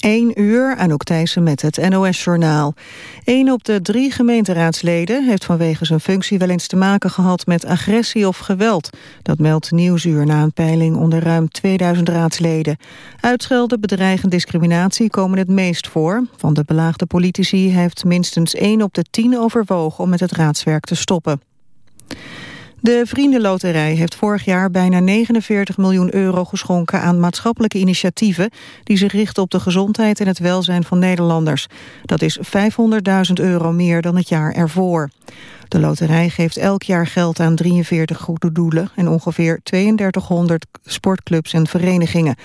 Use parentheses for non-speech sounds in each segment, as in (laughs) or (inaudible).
1 uur, Anouk Thijssen met het NOS-journaal. Een op de drie gemeenteraadsleden heeft vanwege zijn functie wel eens te maken gehad met agressie of geweld. Dat meldt Nieuwsuur na een peiling onder ruim 2000 raadsleden. Uitschelden, bedreigend discriminatie komen het meest voor. Van de belaagde politici heeft minstens 1 op de 10 overwogen om met het raadswerk te stoppen. De Vriendenloterij heeft vorig jaar bijna 49 miljoen euro geschonken aan maatschappelijke initiatieven die zich richten op de gezondheid en het welzijn van Nederlanders. Dat is 500.000 euro meer dan het jaar ervoor. De loterij geeft elk jaar geld aan 43 goede doelen en ongeveer 3200 sportclubs en verenigingen.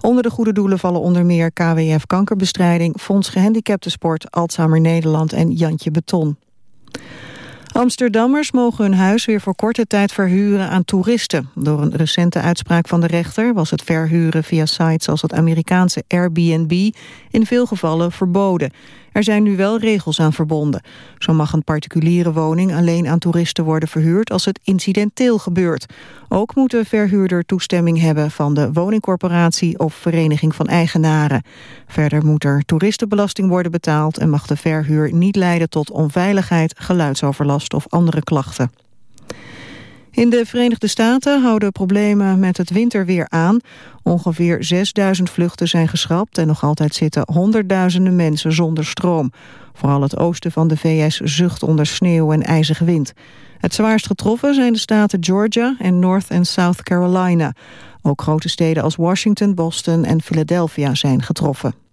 Onder de goede doelen vallen onder meer KWF Kankerbestrijding, Fonds Gehandicapten Sport, Alzheimer Nederland en Jantje Beton. Amsterdammers mogen hun huis weer voor korte tijd verhuren aan toeristen. Door een recente uitspraak van de rechter was het verhuren via sites als het Amerikaanse Airbnb in veel gevallen verboden. Er zijn nu wel regels aan verbonden. Zo mag een particuliere woning alleen aan toeristen worden verhuurd als het incidenteel gebeurt. Ook moet de verhuurder toestemming hebben van de woningcorporatie of vereniging van eigenaren. Verder moet er toeristenbelasting worden betaald en mag de verhuur niet leiden tot onveiligheid, geluidsoverlast of andere klachten. In de Verenigde Staten houden problemen met het winterweer aan. Ongeveer 6000 vluchten zijn geschrapt en nog altijd zitten honderdduizenden mensen zonder stroom. Vooral het oosten van de VS zucht onder sneeuw en ijzige wind. Het zwaarst getroffen zijn de staten Georgia en North en South Carolina. Ook grote steden als Washington, Boston en Philadelphia zijn getroffen.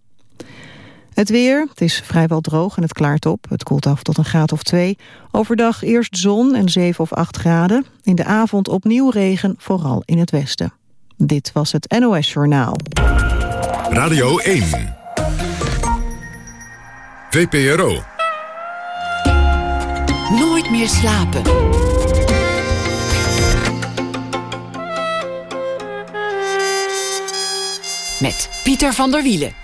Het weer, het is vrijwel droog en het klaart op. Het koelt af tot een graad of twee. Overdag eerst zon en 7 of 8 graden. In de avond opnieuw regen, vooral in het westen. Dit was het NOS Journaal. Radio 1. VPRO. Nooit meer slapen. Met Pieter van der Wielen.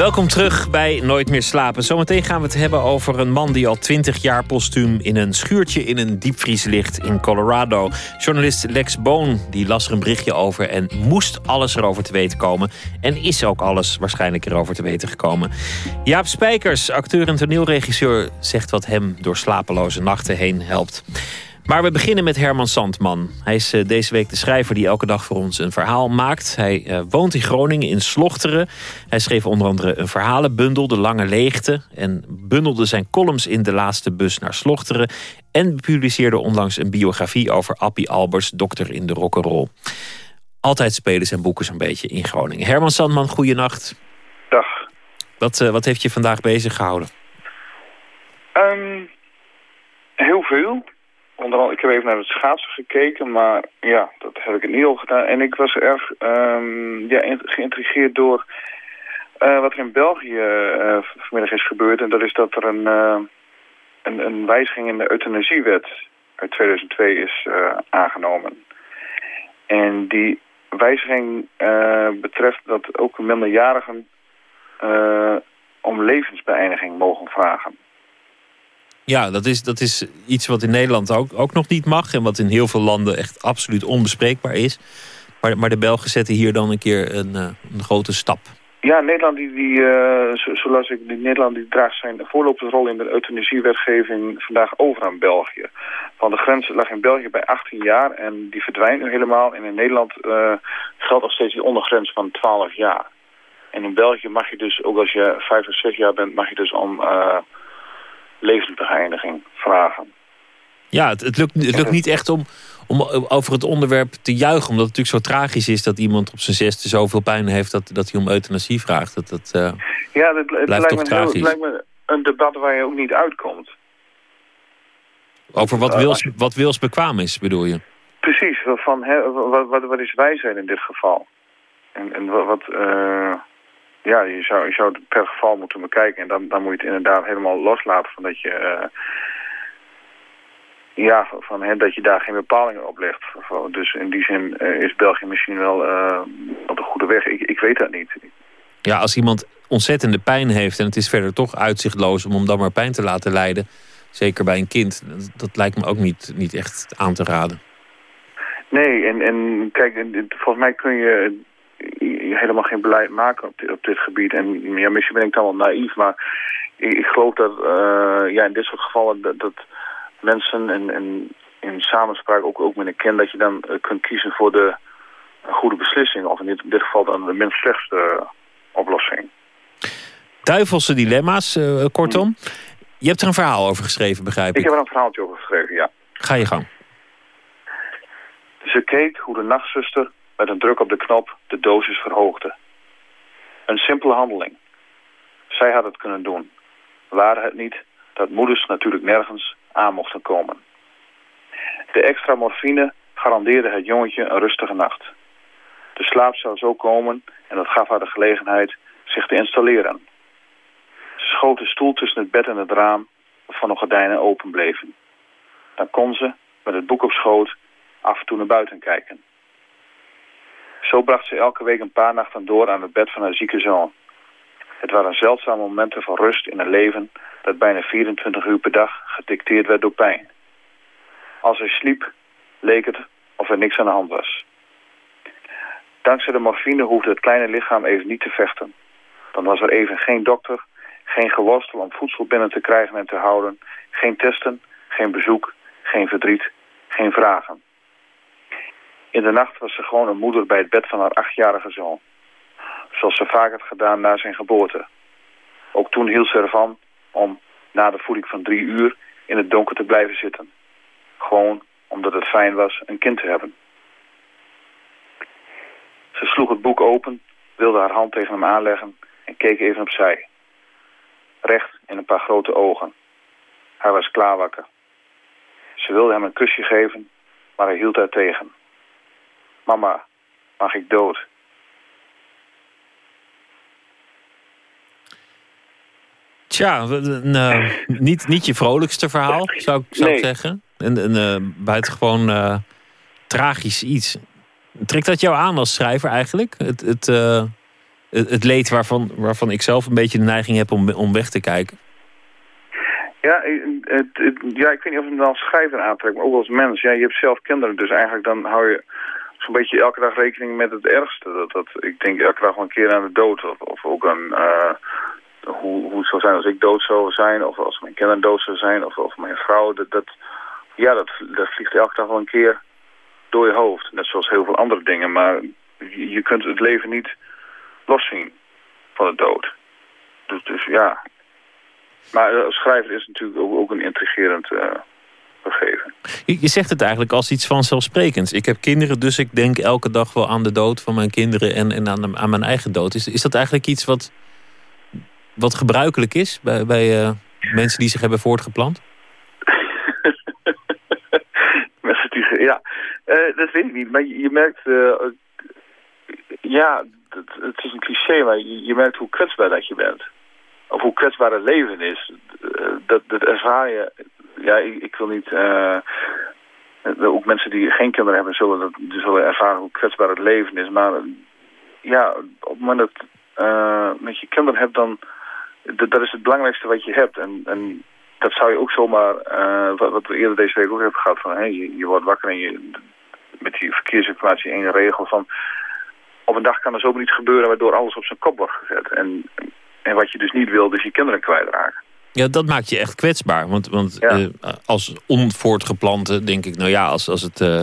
Welkom terug bij Nooit meer slapen. Zometeen gaan we het hebben over een man die al twintig jaar postuum in een schuurtje in een diepvries ligt in Colorado. Journalist Lex Boon die las er een berichtje over en moest alles erover te weten komen. En is ook alles waarschijnlijk erover te weten gekomen. Jaap Spijkers, acteur en toneelregisseur, zegt wat hem door slapeloze nachten heen helpt. Maar we beginnen met Herman Sandman. Hij is eh, deze week de schrijver die elke dag voor ons een verhaal maakt. Hij uh, woont in Groningen, in Slochteren. Hij schreef onder andere een verhalenbundel, De Lange Leegte... en bundelde zijn columns in De Laatste Bus naar Slochteren... en publiceerde onlangs een biografie over Appie Albers, dokter in de rock'n'roll. Altijd spelen zijn boeken zo'n beetje in Groningen. Herman Sandman, goeienacht. Dag. Wat, uh, wat heeft je vandaag bezig gehouden? Um, heel veel onder ik heb even naar het schaatsen gekeken, maar ja, dat heb ik niet al gedaan. En ik was erg um, ja, geïntrigeerd door uh, wat er in België uh, vanmiddag is gebeurd. En dat is dat er een, uh, een, een, wijziging in de euthanasiewet uit 2002 is aangenomen. En die wijziging betreft dat ook minderjarigen om levensbeëindiging mogen vragen. Ja, dat is, dat is iets wat in Nederland ook, ook nog niet mag. En wat in heel veel landen echt absoluut onbespreekbaar is. Maar, maar de Belgen zetten hier dan een keer een, uh, een grote stap. Ja, Nederland, die, die, uh, zoals ik, die, Nederland die draagt zijn voorlopersrol in de euthanasiewetgeving vandaag over aan België. Want de grens lag in België bij 18 jaar en die verdwijnt nu helemaal. En in Nederland uh, geldt nog steeds die ondergrens van 12 jaar. En in België mag je dus, ook als je 5 of 6 jaar bent, mag je dus om levensbeëindiging vragen. Ja, het, het, lukt, het lukt niet echt om, om over het onderwerp te juichen. Omdat het natuurlijk zo tragisch is dat iemand op zijn zesde zoveel pijn heeft... dat, dat hij om euthanasie vraagt. Dat, dat, uh, ja, dat, het lijkt, me heel, het lijkt me een debat waar je ook niet uitkomt. Over wat wils, wat wils bekwaam is, bedoel je? Precies, van, wat, wat, wat is wijsheid in dit geval? En, en wat... Uh, ja, je zou, je zou het per geval moeten bekijken. En dan, dan moet je het inderdaad helemaal loslaten van dat je... Uh, ja, van, hè, dat je daar geen bepalingen op legt. Dus in die zin uh, is België misschien wel uh, op de goede weg. Ik, ik weet dat niet. Ja, als iemand ontzettende pijn heeft en het is verder toch uitzichtloos om hem dan maar pijn te laten lijden. Zeker bij een kind. Dat, dat lijkt me ook niet, niet echt aan te raden. Nee, en, en kijk, volgens mij kun je helemaal geen beleid maken op dit, op dit gebied. En ja, misschien ben ik dan wel naïef, maar ik, ik geloof dat ja, in dit soort gevallen dat, dat mensen en, en in samenspraak ook, ook met een kind... dat je dan kunt kiezen voor de goede beslissing. Of in dit, in dit geval dan de minst slechtste oplossing. Duivelse dilemma's, kortom. Je hebt er een verhaal over geschreven, begrijp ik? Ik heb er een verhaaltje over geschreven, ja. Ga je gang. Ze keek hoe de nachtzuster met een druk op de knop de dosis verhoogde. Een simpele handeling. Zij had het kunnen doen. Waren het niet dat moeders natuurlijk nergens aan mochten komen. De extra morfine garandeerde het jongetje een rustige nacht. De slaap zou zo komen en dat gaf haar de gelegenheid zich te installeren. Ze schoot de stoel tussen het bed en het raam waarvan de gordijnen open bleven. Dan kon ze, met het boek op schoot, af en toe naar buiten kijken. Zo bracht ze elke week een paar nachten door aan het bed van haar zieke zoon. Het waren zeldzame momenten van rust in een leven dat bijna 24 uur per dag gedicteerd werd door pijn. Als hij sliep, leek het of er niks aan de hand was. Dankzij de morfine hoefde het kleine lichaam even niet te vechten. Dan was er even geen dokter, geen geworstel om voedsel binnen te krijgen en te houden, geen testen, geen bezoek, geen verdriet, geen vragen. In de nacht was ze gewoon een moeder bij het bed van haar achtjarige zoon. Zoals ze vaak had gedaan na zijn geboorte. Ook toen hield ze ervan om na de voeding van drie uur in het donker te blijven zitten. Gewoon omdat het fijn was een kind te hebben. Ze sloeg het boek open, wilde haar hand tegen hem aanleggen en keek even opzij. Recht in een paar grote ogen. Hij was klaar wakker. Ze wilde hem een kusje geven, maar hij hield haar tegen. Mama, mag ik dood? Tja, een, uh, (laughs) niet, niet je vrolijkste verhaal, zou, zou nee. ik zeggen. Een, een uh, buitengewoon uh, tragisch iets. Trekt dat jou aan als schrijver eigenlijk? Het, het, het, het, leed waarvan, waarvan ik zelf een beetje de neiging heb om, om weg te kijken? Ja, het, ja, ik weet niet of het me als schrijver aantrekt, maar ook als mens. Ja, je hebt zelf kinderen, dus eigenlijk dan hou je zo'n beetje elke dag rekening met het ergste. Dat, dat, ik denk elke dag wel een keer aan de dood. Of, of ook aan uh, hoe, hoe het zou zijn als ik dood zou zijn. Of als mijn kinderen dood zou zijn. Of, of mijn vrouw. Dat, dat, ja, dat, dat vliegt elke dag wel een keer door je hoofd. Net zoals heel veel andere dingen. Maar je, kunt het leven niet loszien van de dood. Dus, dus ja. Maar als schrijver is natuurlijk ook, ook een intrigerend... Uh, gegeven. Je zegt het eigenlijk als iets vanzelfsprekends. Ik heb kinderen, dus ik denk elke dag wel aan de dood van mijn kinderen en, en aan, aan mijn eigen dood. Is, is dat eigenlijk iets wat, wat gebruikelijk is bij, bij uh, mensen die zich hebben voortgeplant? (laughs) ja, uh, dat weet ik niet. Maar je, merkt, uh, ja, het, het, is een cliché, maar je, je, merkt hoe kwetsbaar dat je bent. Of hoe kwetsbaar het leven is. Dat, dat ervaar je ja, ik, wil niet... Uh, ook mensen die geen kinderen hebben zullen, dat, zullen ervaren hoe kwetsbaar het leven is. Maar ja, op het moment dat uh, met je kinderen hebt, dan... Dat is het belangrijkste wat je hebt. En, en dat zou je ook zomaar, uh, wat, we eerder deze week ook hebben gehad, van je, je, wordt wakker en je, met die verkeersinformatie één regel van, op een dag kan er zomaar iets gebeuren waardoor alles op zijn kop wordt gezet. En, en wat je dus niet wil, is je kinderen kwijtraken. Ja, dat maakt je echt kwetsbaar. Want, want ja. uh, als onvoortgeplante denk ik, nou ja, als, als, het, uh,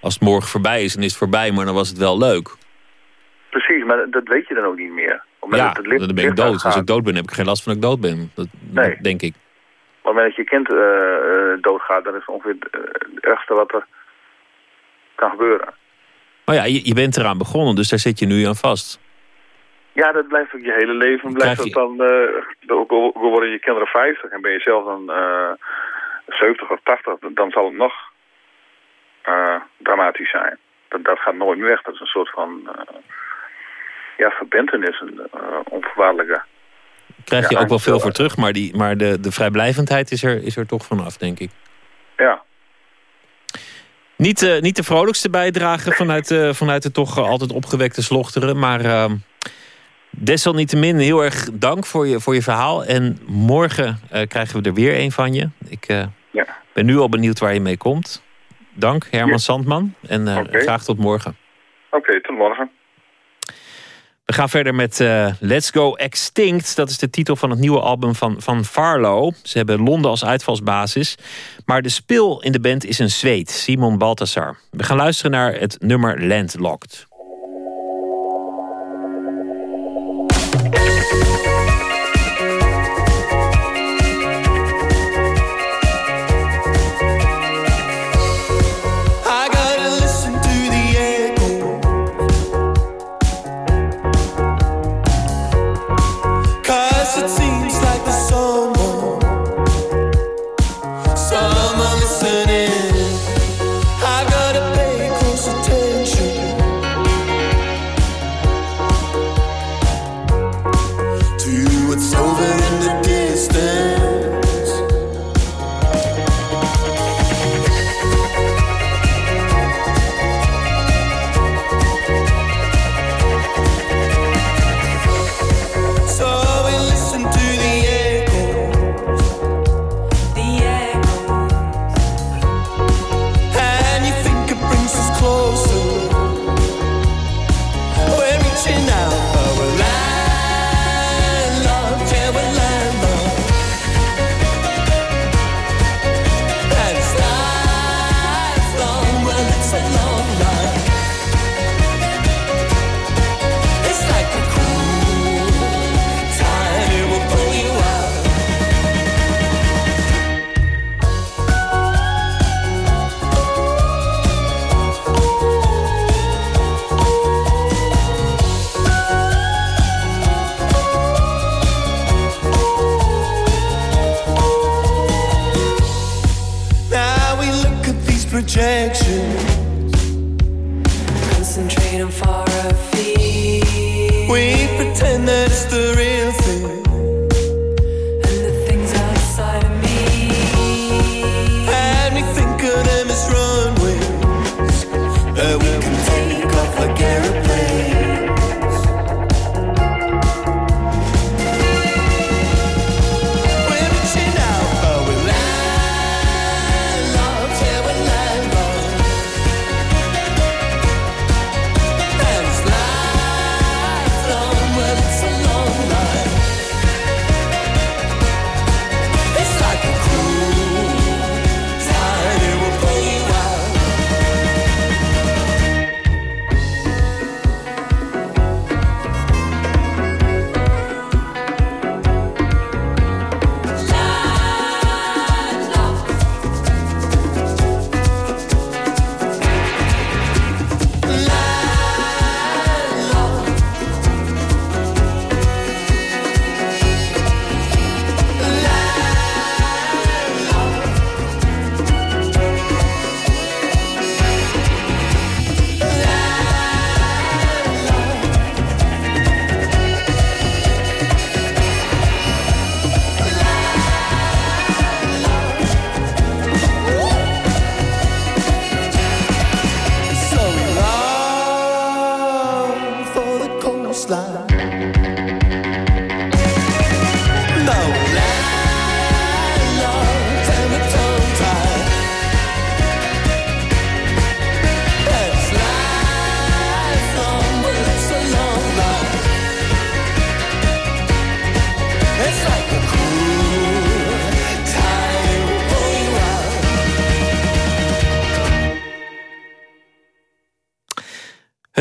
als het morgen voorbij is, dan is het voorbij, maar dan was het wel leuk. Precies, maar dat weet je dan ook niet meer. Ja, het licht, dan ben ik dood. Als ik dood ben, heb ik geen last van dat ik dood ben. Dat, nee. denk ik. Maar wanneer je kind uh, doodgaat, dan is ongeveer het ergste wat er kan gebeuren. Maar ja, je, je bent eraan begonnen, dus daar zit je nu aan vast. Ja, dat blijft ook je hele leven. Blijft dat dan, uh, ook worden je kinderen 50 en ben je zelf dan uh, 70 of 80, dan zal het nog uh, dramatisch zijn. Dat, dat gaat nooit meer weg. Dat is een soort van uh, ja, verbindenis, een onvoorwaardelijke. Krijg je ook wel veel voor terug, maar, die, maar de, de vrijblijvendheid is er, is er toch vanaf, denk ik. Ja. Niet, uh, niet de vrolijkste bijdrage vanuit, uh, vanuit de toch altijd opgewekte slochteren, maar ehm, Desalniettemin heel erg dank voor je, voor je verhaal. En morgen uh, krijgen we er weer een van je. Ik uh, ja. ben nu al benieuwd waar je mee komt. Dank, Herman ja. Sandman. En uh, okay. graag tot morgen. Oké, okay, tot morgen. We gaan verder met uh, Let's Go Extinct. Dat is de titel van het nieuwe album van, van Farlow. Ze hebben Londen als uitvalsbasis. Maar de spil in de band is een Zweed, Simon Baltasar. We gaan luisteren naar het nummer Landlocked.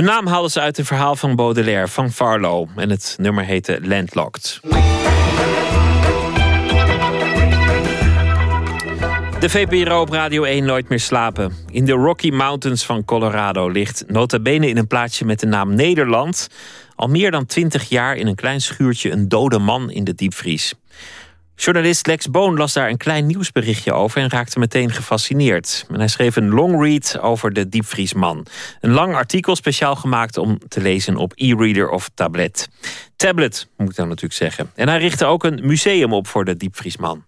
Hun naam haalden ze uit een verhaal van Baudelaire van Farlow. En het nummer heette Landlocked. De VPRO op Radio 1 Nooit meer slapen. In de Rocky Mountains van Colorado ligt nota bene in een plaatsje met de naam Nederland... al meer dan twintig jaar in een klein schuurtje een dode man in de diepvries. Journalist Lex Boon las daar een klein nieuwsberichtje over en raakte meteen gefascineerd. En hij schreef een long read over de diepvriesman. Een lang artikel speciaal gemaakt om te lezen op e-reader of tablet. Tablet, moet ik dan natuurlijk zeggen. En hij richtte ook een museum op voor de diepvriesman.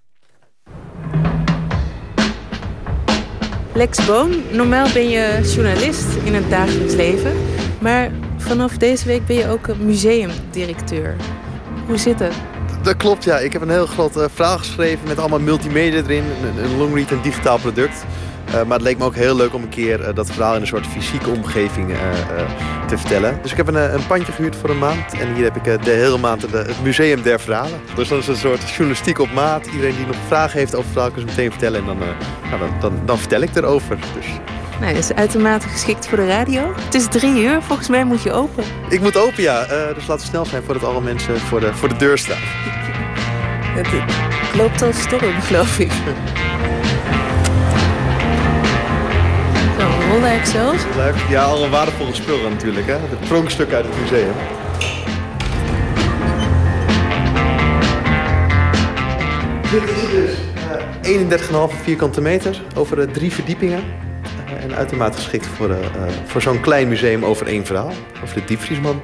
Lex Boon, normaal ben je journalist in het dagelijks leven. Maar vanaf deze week ben je ook museumdirecteur. Hoe zit het? Dat klopt, ja. Ik heb een heel groot uh, verhaal geschreven met allemaal multimedia erin. Een, een longread, een digitaal product. maar het leek me ook heel leuk om een keer dat verhaal in een soort fysieke omgeving te vertellen. Dus ik heb een, een pandje gehuurd voor een maand. En hier heb ik de hele maand het Museum der Verhalen. Dus dat is een soort journalistiek op maat. Iedereen die nog vragen heeft over verhaal kan ze meteen vertellen. En dan, nou, dan, dan, dan, vertel ik erover. Dus... Nou, is uitermate geschikt voor de radio. Het is drie uur, volgens mij moet je open. Ik moet open, ja. Uh, dus laten we snel zijn voordat alle mensen voor de, voor de deur staan. (laughs) Het, loopt al storm, geloof ik. Zo, rolluik zelfs. Leuk. Ja, al een waardevolle spullen natuurlijk, hè. Het pronkstuk uit het museum. Dit is dus uh, 31,5 vierkante meter over uh, drie verdiepingen. En uitermate geschikt voor, uh, voor zo'n klein museum over één verhaal. Over de diepvriesman.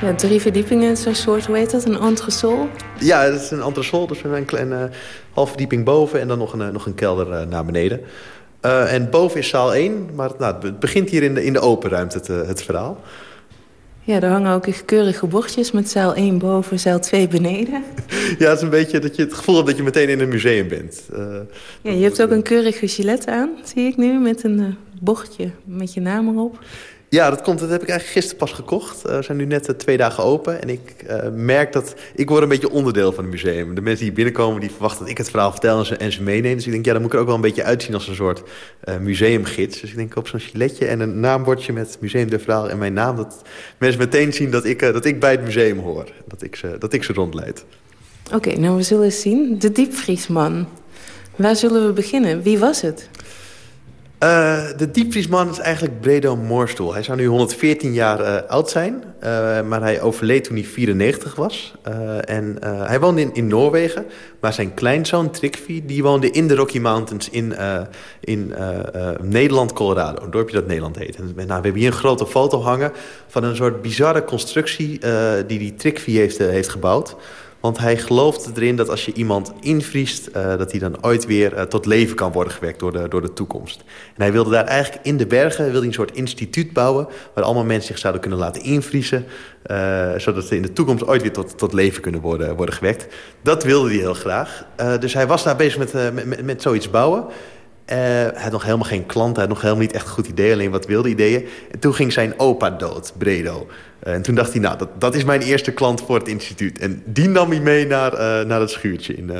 Ja, drie verdiepingen, zo'n soort, hoe heet dat? Een entresol? Ja, dat is een entresol. Dus een kleine half verdieping boven en dan nog een, nog een kelder naar beneden. en boven is zaal 1, maar nou, het begint hier in de, in de open ruimte het, het verhaal. Ja, er hangen ook keurige bordjes met zaal 1 boven, zaal 2 beneden. (laughs) Ja, het is een beetje dat je het gevoel hebt dat je meteen in een museum bent. Ja, je hebt ook een keurige gilet aan, zie ik nu, met een bordje met je naam erop. Ja, dat komt. Dat heb ik eigenlijk gisteren pas gekocht. We zijn nu net twee dagen open. En ik uh, merk dat ik word een beetje onderdeel van het museum. De mensen die binnenkomen, die verwachten dat ik het verhaal vertel en ze, en ze meeneem. Dus ik denk, ja, dan moet ik er ook wel een beetje uitzien als een soort uh, museumgids. Dus ik denk op zo'n giletje en een naambordje met Museum de Verhaal en mijn naam. Dat mensen meteen zien dat ik, dat ik bij het museum hoor. Dat ik ze, dat ik ze rondleid. Oké, okay, nou we zullen eens zien. De diepvriesman. Waar zullen we beginnen? Wie was het? Uh, de diepvriesman is eigenlijk Bredo Moorstoel. Hij zou nu 114 jaar uh, oud zijn, uh, maar hij overleed toen hij 94 was. en hij woonde in, in, Noorwegen, maar zijn kleinzoon Trikvi... die woonde in de Rocky Mountains in, in Nederland, Colorado. Een dorpje dat Nederland heet. En, nou, we hebben hier een grote foto hangen van een soort bizarre constructie... die die Trikvi heeft, heeft gebouwd... Want hij gelooft erin dat als je iemand invriest... Uh, dat hij dan ooit weer uh, tot leven kan worden gewekt door de, door de toekomst. En hij wilde daar eigenlijk in de bergen wilde een soort instituut bouwen... waar allemaal mensen zich zouden kunnen laten invriezen... Uh, zodat ze in de toekomst ooit weer tot, tot leven kunnen worden, worden gewekt. Dat wilde hij heel graag. dus hij was daar bezig met, met, met zoiets bouwen... Uh, hij had nog helemaal geen klant, hij had nog helemaal niet echt een goed idee, alleen wat wilde ideeën. En toen ging zijn opa dood, Bredo. Uh, en toen dacht hij, nou, dat, dat is mijn eerste klant voor het instituut. En die nam hij mee naar, uh, naar het schuurtje in,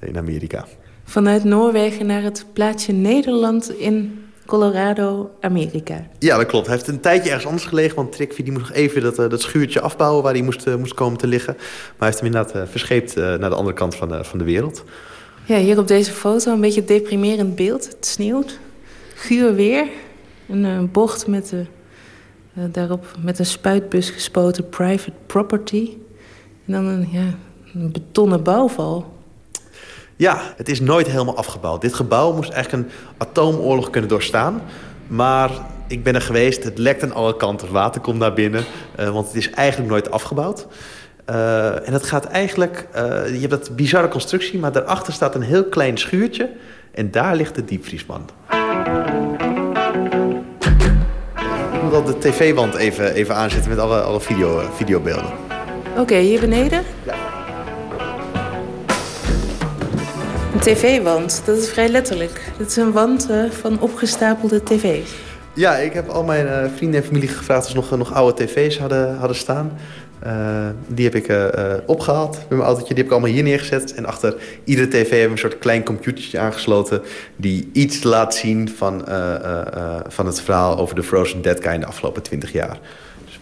in Amerika. Vanuit Noorwegen naar het plaatsje Nederland in Colorado, Amerika. Ja, dat klopt. Hij heeft een tijdje ergens anders gelegen, want Trickvi die moest nog even dat, dat schuurtje afbouwen waar hij moest, moest komen te liggen. Maar hij heeft hem inderdaad verscheept naar de andere kant van, van de wereld. Ja, hier op deze foto een beetje deprimerend beeld. Het sneeuwt. Guur weer. Een uh, bocht met, de, uh, daarop met een spuitbus gespoten private property. En dan een, ja, een betonnen bouwval. Ja, het is nooit helemaal afgebouwd. Dit gebouw moest eigenlijk een atoomoorlog kunnen doorstaan. Maar ik ben er geweest, het lekt aan alle kanten. Water komt naar binnen, uh, want het is eigenlijk nooit afgebouwd. Uh, en het gaat eigenlijk... Uh, je hebt dat bizarre constructie, maar daarachter staat een heel klein schuurtje. En daar ligt de diepvriesman. Ik moet al de tv-wand even, even aanzetten met alle, alle video, videobeelden. Oké, okay, hier beneden? Ja. Een tv-wand, dat is vrij letterlijk. Dat is een wand van opgestapelde tv's. Ja, ik heb al mijn vrienden en familie gevraagd of ze nog, nog oude tv's hadden, hadden staan. Uh, die heb ik uh, opgehaald met mijn autootje. Die heb ik allemaal hier neergezet. En achter iedere tv hebben we een soort klein computertje aangesloten... die iets laat zien van, van het verhaal over de Frozen Dead Guy in de afgelopen 20 jaar. Dus...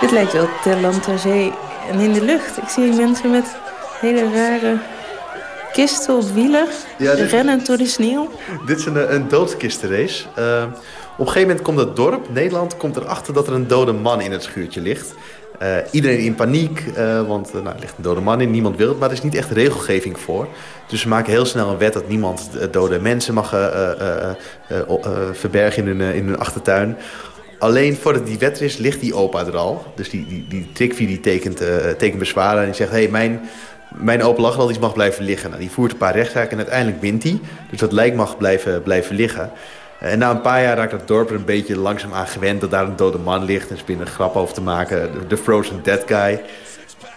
Dit lijkt wel ter land, ter zee en in de lucht. Ik zie mensen met hele rare kisten op wielen, ja, dit, rennend door de sneeuw. Dit is een, een doodskistenrace. Uh, op een gegeven moment komt het dorp, Nederland, komt erachter dat er een dode man in het schuurtje ligt. Uh, iedereen in paniek, uh, want nou, er ligt een dode man in, niemand wil het, maar er is niet echt regelgeving voor. Dus ze maken heel snel een wet dat niemand dode mensen mag verbergen in hun, in hun achtertuin. Alleen voordat die wet er is, ligt die opa er al. Dus die, die, die Trikvi die tekent, tekent bezwaren en die zegt... hey, mijn mijn open lachral mag blijven liggen. Nou, die voert een paar rechtszaken en uiteindelijk wint hij. Dus dat lijk mag blijven, blijven liggen. En na een paar jaar raakt het dorp er een beetje langzaam aan gewend... dat daar een dode man ligt en ze beginnen een grap over te maken. De Frozen Dead Guy.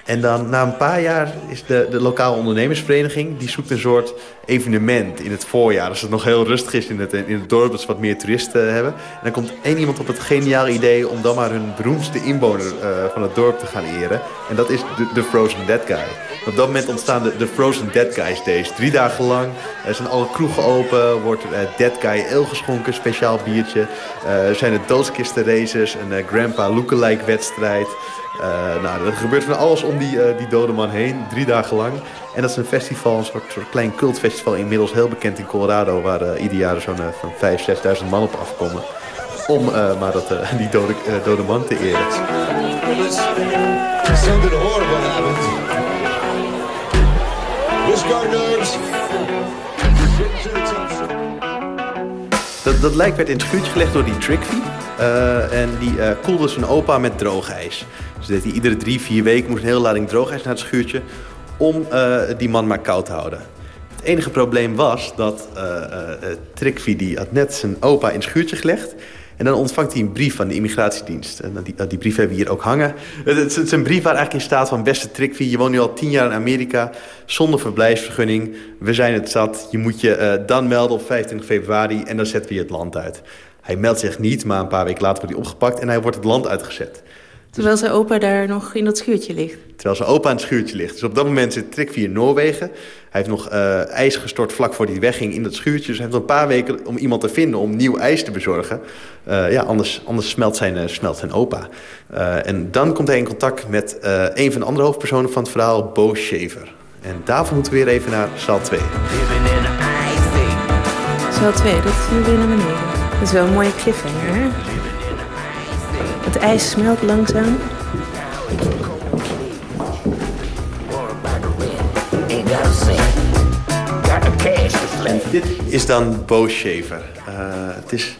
En dan na een paar jaar is de, de lokale ondernemersvereniging... die zoekt een soort evenement in het voorjaar. Als het nog heel rustig is in het, in het dorp, dat ze wat meer toeristen hebben. En dan komt één iemand op het geniale idee... om dan maar hun beroemdste inwoner uh, van het dorp te gaan eren. En dat is de, de Frozen Dead Guy. Op dat moment ontstaan de, Frozen Dead Guys Days. Drie dagen lang er zijn alle kroegen open, wordt uh, Dead Guy ale geschonken, speciaal biertje. Er zijn er doodskisten races, een Grandpa lookalike wedstrijd... Uh, nou, er gebeurt van alles om die, uh, die dode man heen, drie dagen lang. En dat is een festival, een soort, soort klein cultfestival, inmiddels heel bekend in Colorado... waar uh, ieder jaar zo'n van 5.000, 6.000 man op afkomen. Om maar dat, die dode, dode man te eren. Something horrible happened. Wisconsin Dat, dat lijk werd in het schuurtje gelegd door die Trickfeed. En die koelde zijn opa met droogijs. Dus deed hij iedere drie, vier weken moest een hele lading droogijs naar het schuurtje... om uh, die man maar koud te houden. Het enige probleem was dat Trickfeed die had net zijn opa in het schuurtje gelegd... En dan ontvangt hij een brief van de immigratiedienst. En die, die brief hebben we hier ook hangen. Het is een brief waar eigenlijk in staat van... beste Trickfie, je woont nu al tien jaar in Amerika... zonder verblijfsvergunning. We zijn het zat. Je moet je dan melden op 25 februari... en dan zetten we je het land uit. Hij meldt zich niet, maar een paar weken later wordt hij opgepakt... en hij wordt het land uitgezet. Terwijl zijn opa daar nog in dat schuurtje ligt? Terwijl zijn opa in het schuurtje ligt. Dus op dat moment zit Trickfie in Noorwegen. Hij heeft nog uh, ijs gestort vlak voor hij wegging in dat schuurtje. Dus hij heeft nog een paar weken om iemand te vinden om nieuw ijs te bezorgen. Uh, ja, anders, anders smelt, zijn, uh, smelt zijn opa. en dan komt hij in contact met een van de andere hoofdpersonen van het verhaal, Bo Shaver. En daarvoor moeten we weer even naar zaal 2. Zaal 2, dat is nu weer naar beneden. Dat is wel een mooie cliffhanger, hè? Het ijs smelt langzaam. En dit is dan Bo Shaver. Uh, het is...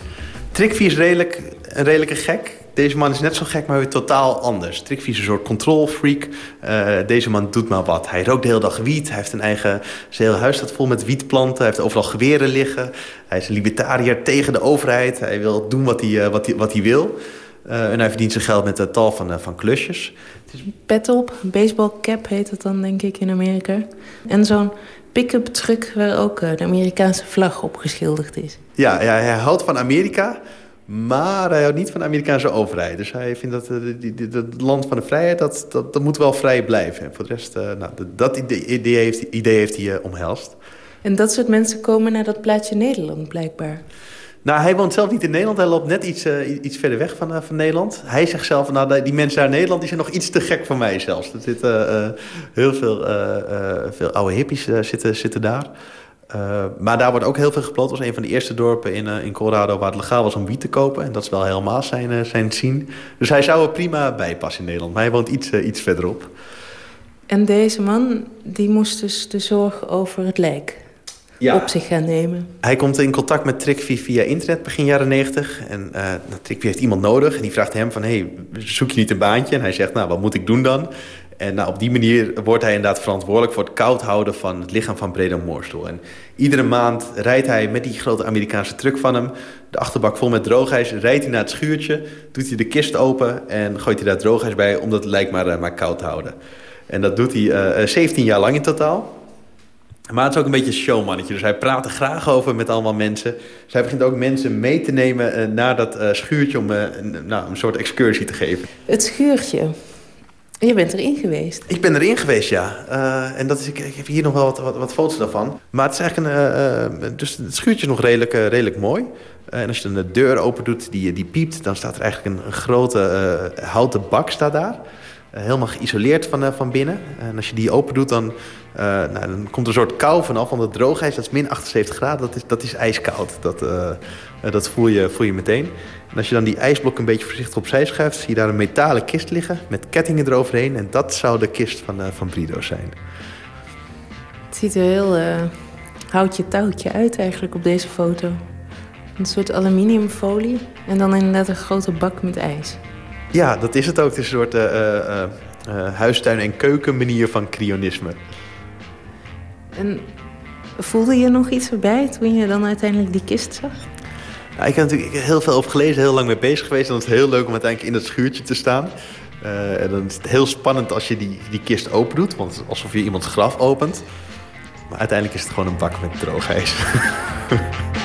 Trickfie is redelijk, een redelijke gek. Deze man is net zo gek, maar weer totaal anders. Trickfie is een soort controlfreak. Uh, deze man doet maar wat. Hij rookt de hele dag wiet. Hij heeft een eigen... Hele huis staat vol met wietplanten. Hij heeft overal geweren liggen. Hij is een libertariër tegen de overheid. Hij wil doen wat hij, uh, wat hij, wat hij wil. Uh, en hij verdient zijn geld met een tal van, uh, van klusjes. Pet op, een baseballcap heet het dan denk ik in Amerika. En zo'n pick-up truck waar ook uh, de Amerikaanse vlag op geschilderd is. Ja, ja, hij houdt van Amerika, maar hij houdt niet van de Amerikaanse overheid. Dus hij vindt dat het land van de vrijheid, dat, dat, dat moet wel vrij blijven. En voor de rest, nou, dat idee heeft, idee heeft hij omhelst. En dat soort mensen komen naar dat plaatje Nederland blijkbaar. Nou, hij woont zelf niet in Nederland. Hij loopt net iets, uh, iets verder weg van, uh, van Nederland. Hij zegt zelf, nou, die mensen daar in Nederland die zijn nog iets te gek voor mij zelfs. Er zitten uh, heel veel, veel oude hippies zitten, zitten daar. maar daar wordt ook heel veel geploot. Het was een van de eerste dorpen in, in Colorado waar het legaal was om wiet te kopen. En dat is wel helemaal zijn, zijn zien. Dus hij zou er prima bij passen in Nederland. Maar hij woont iets, iets verderop. En deze man, die moest dus de zorg over het lijk ja. op zich gaan nemen. Hij komt in contact met Trickfie via internet begin jaren 90. En uh, Trickfie heeft iemand nodig. En die vraagt hem van, hey, zoek je niet een baantje? En hij zegt, nou, wat moet ik doen dan? En nou, op die manier wordt hij inderdaad verantwoordelijk... voor het koud houden van het lichaam van Breda Moorstoel. En iedere maand rijdt hij met die grote Amerikaanse truck van hem... de achterbak vol met droogijs, rijdt hij naar het schuurtje... doet hij de kist open en gooit hij daar droogijs bij... om dat lijk maar, uh, maar koud te houden. En dat doet hij uh, 17 jaar lang in totaal... Maar het is ook een beetje een showmannetje. Dus hij praat er graag over met allemaal mensen. Dus hij begint ook mensen mee te nemen uh, naar dat uh, schuurtje... om uh, een, nou, een soort excursie te geven. Het schuurtje. Je bent erin geweest. Ik ben erin geweest, ja. en dat is, ik, ik, heb hier nog wel wat, wat, wat, foto's daarvan. Maar het is eigenlijk een... dus het schuurtje is nog redelijk, redelijk mooi. en als je de deur open doet, die, die piept... dan staat er eigenlijk een, een grote houten bak staat daar helemaal geïsoleerd van, van binnen. En als je die open doet, dan uh, nou, dan komt er een soort kou vanaf, want het droogijs, dat is min 78 graden, dat is, dat is ijskoud. Dat, dat voel, je, voel je meteen. En als je dan die ijsblok een beetje voorzichtig opzij schuift... zie je daar een metalen kist liggen met kettingen eroverheen. En dat zou de kist van, van Brido zijn. Het ziet er heel houtje touwtje uit eigenlijk op deze foto. Een soort aluminiumfolie en dan inderdaad een grote bak met ijs. Ja, dat is het ook. Het is een soort huistuin- en keukenmanier van cryonisme. En voelde je nog iets erbij toen je dan uiteindelijk die kist zag? ik heb natuurlijk heel veel over gelezen, heel lang mee bezig geweest. En het is heel leuk om uiteindelijk in dat schuurtje te staan. En dan is het heel spannend als je die, die kist open doet. Want alsof je iemands graf opent. Maar uiteindelijk is het gewoon een bak met droog ijs. (laughs)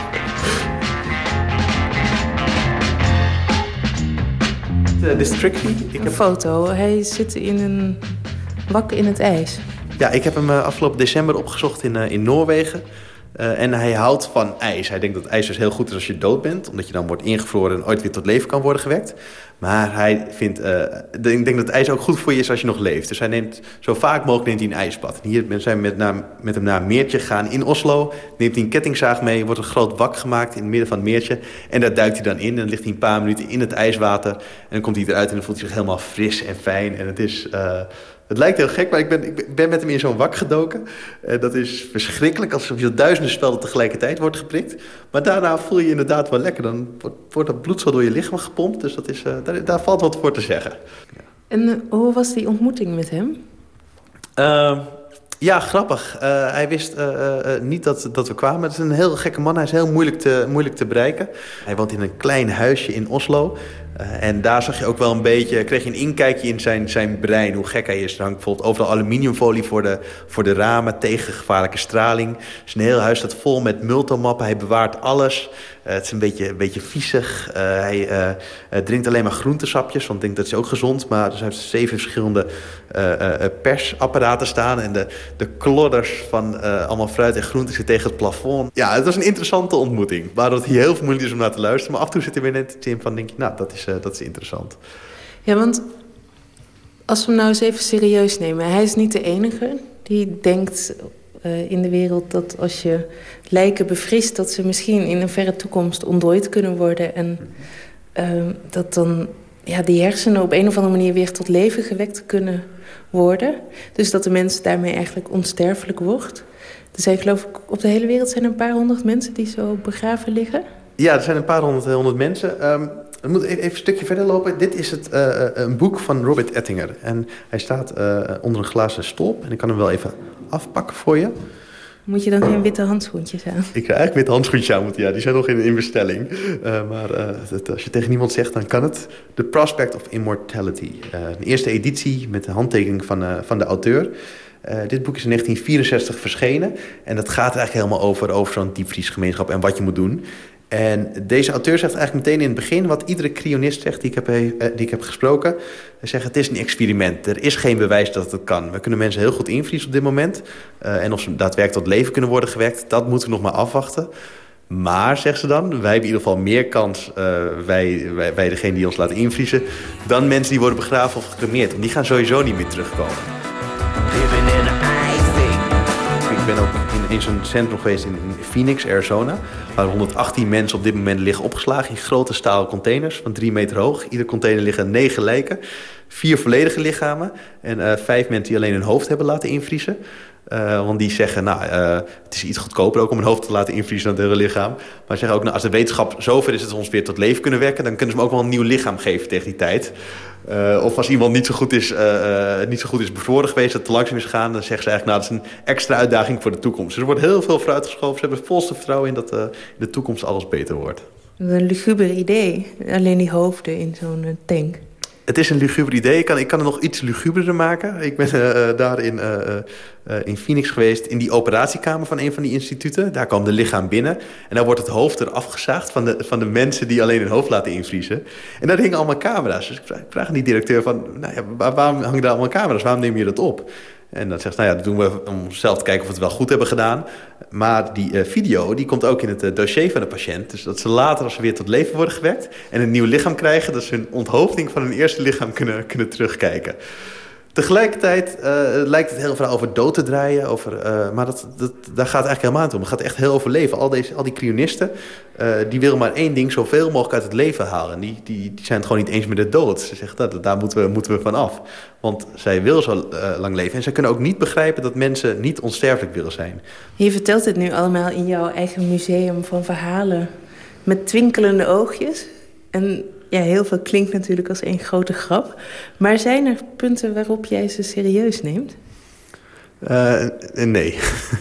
Tricky. Ik een heb... foto. Hij zit in een wak in het ijs. Ja, ik heb hem eh, afgelopen december opgezocht in, uh, in Noorwegen. Uh, en hij houdt van ijs. Hij denkt dat ijs dus heel goed is als je dood bent. Omdat je dan wordt ingevroren en ooit weer tot leven kan worden gewekt. Maar hij vindt, uh, ik denk dat ijs ook goed voor je is als je nog leeft. Dus hij neemt zo vaak mogelijk neemt hij een ijsbad. En hier zijn we met, met hem naar een meertje gegaan in Oslo. Neemt hij een kettingzaag mee, wordt een groot wak gemaakt in het midden van het meertje. En daar duikt hij dan in. En dan ligt hij een paar minuten in het ijswater. En dan komt hij eruit en dan voelt hij zich helemaal fris en fijn. En het is... Uh, het lijkt heel gek, maar ik ben, ik ben met hem in zo'n wak gedoken. Uh, dat is verschrikkelijk, alsof je duizenden spelden tegelijkertijd wordt geprikt. Maar daarna voel je je inderdaad wel lekker. Dan wordt, wordt dat bloed zo door je lichaam gepompt. Dus dat is, uh, daar, daar, valt wat voor te zeggen. Ja. En uh, hoe was die ontmoeting met hem? Ehm, ja, grappig. hij wist niet dat, dat we kwamen. Het is een heel gekke man. Hij is heel moeilijk te, moeilijk te bereiken. Hij woont in een klein huisje in Oslo. Uh, en daar zag je ook wel een beetje, kreeg je een inkijkje in zijn, zijn brein, hoe gek hij is. Hangt bijvoorbeeld overal aluminiumfolie voor de, voor de ramen tegen gevaarlijke straling. Zijn heel huis staat vol met multomappen, hij bewaart alles. Uh, het is een beetje, een beetje viezig. Uh, hij drinkt alleen maar groentesapjes, want ik denk dat is ook gezond. Maar er zijn zeven verschillende persapparaten staan. En de, de klodders van allemaal fruit en groenten zitten tegen het plafond. Ja, het was een interessante ontmoeting. Waardoor het hier heel moeilijk is om naar te luisteren. Maar af en toe zit er weer net iets in van, denk je, nou, dat is, dat is interessant. Ja, want als we hem nou eens even serieus nemen. Hij is niet de enige die denkt uh, in de wereld dat als je lijken bevriest... dat ze misschien in een verre toekomst ontdooid kunnen worden. En uh, dat dan ja, die hersenen op een of andere manier weer tot leven gewekt kunnen worden. Dus dat de mens daarmee eigenlijk onsterfelijk wordt. Er zijn geloof ik op de hele wereld zijn er een paar honderd mensen die zo begraven liggen. Ja, er zijn een paar honderd, honderd mensen. Um, we moeten even een stukje verder lopen. Dit is het, uh, een boek van Robert Ettinger. En hij staat uh, onder een glazen stolp. En ik kan hem wel even afpakken voor je. Moet je dan geen witte handschoentjes aan? Ik ga eigenlijk witte handschoentjes aan moeten, ja. Die zijn nog in, in bestelling. Uh, maar het, als je tegen niemand zegt, dan kan het. The Prospect of Immortality. een eerste editie met de handtekening van, van de auteur. dit boek is in 1964 verschenen. En dat gaat eigenlijk helemaal over, over zo'n diepvriesgemeenschap en wat je moet doen. En deze auteur zegt eigenlijk meteen in het begin... wat iedere cryonist zegt die ik heb, die ik heb gesproken. Hij zegt het is een experiment. Er is geen bewijs dat het kan. We kunnen mensen heel goed invriezen op dit moment. Uh, en of ze daadwerkelijk tot leven kunnen worden gewekt... dat moeten we nog maar afwachten. Maar, zegt ze dan, wij hebben in ieder geval meer kans... Uh, wij, wij, wij degene die ons laten invriezen... dan mensen die worden begraven of gecremeerd. Want die gaan sowieso niet meer terugkomen. In, zo'n centrum geweest in, Phoenix, Arizona... waar 118 mensen op dit moment liggen opgeslagen... in grote stalen containers van drie meter hoog. Ieder container liggen negen lijken. Vier volledige lichamen. En uh, vijf mensen die alleen hun hoofd hebben laten invriezen. Uh, want die zeggen, nou, uh, het is iets goedkoper ook om een hoofd te laten invriezen dan het hele lichaam. Maar zeggen ook, nou, als de wetenschap zover is dat ze ons weer tot leven kunnen wekken... dan kunnen ze hem ook wel een nieuw lichaam geven tegen die tijd. Uh, of als iemand niet zo goed is, niet zo goed is bevroren geweest, dat te langzaam is gegaan... dan zeggen ze eigenlijk, nou, dat is een extra uitdaging voor de toekomst. Dus er wordt heel veel vooruitgeschoven. Ze hebben volste vertrouwen in dat in de toekomst alles beter wordt. Een luguber idee, alleen die hoofden in zo'n tank. Het is een luguber idee. Ik kan, ik kan het nog iets luguberder maken. Ik ben uh, daar in, uh, in Phoenix geweest in die operatiekamer van een van die instituten. Daar kwam de lichaam binnen. En dan wordt het hoofd eraf gezaagd van de, van de mensen die alleen hun hoofd laten invriezen. En daar hingen allemaal camera's. Dus ik vraag, ik aan die directeur van, nou ja, waarom hangen daar allemaal camera's? Waarom neem je dat op? En dan zegt nou ja, dat doen we om zelf te kijken of we het wel goed hebben gedaan. Maar die uh, video die komt ook in het uh, dossier van de patiënt. Dus dat ze later, als ze weer tot leven worden gewekt... en een nieuw lichaam krijgen... dat ze hun onthoofding van hun eerste lichaam kunnen, kunnen terugkijken. Tegelijkertijd uh, lijkt het heel veel over dood te draaien. Over, uh, maar dat, dat, daar gaat het eigenlijk helemaal niet om. Het gaat echt heel over leven. Al, deze, al die cryonisten, uh, die willen maar één ding zoveel mogelijk uit het leven halen. Die, die, die zijn het gewoon niet eens met de dood. Ze zeggen, dat, daar moeten we, moeten we van af. Want zij wil zo lang leven. En zij kunnen ook niet begrijpen dat mensen niet onsterfelijk willen zijn. Je vertelt het nu allemaal in jouw eigen museum van verhalen. Met twinkelende oogjes. En ja, heel veel klinkt natuurlijk als één grote grap. Maar zijn er punten waarop jij ze serieus neemt? Uh, nee.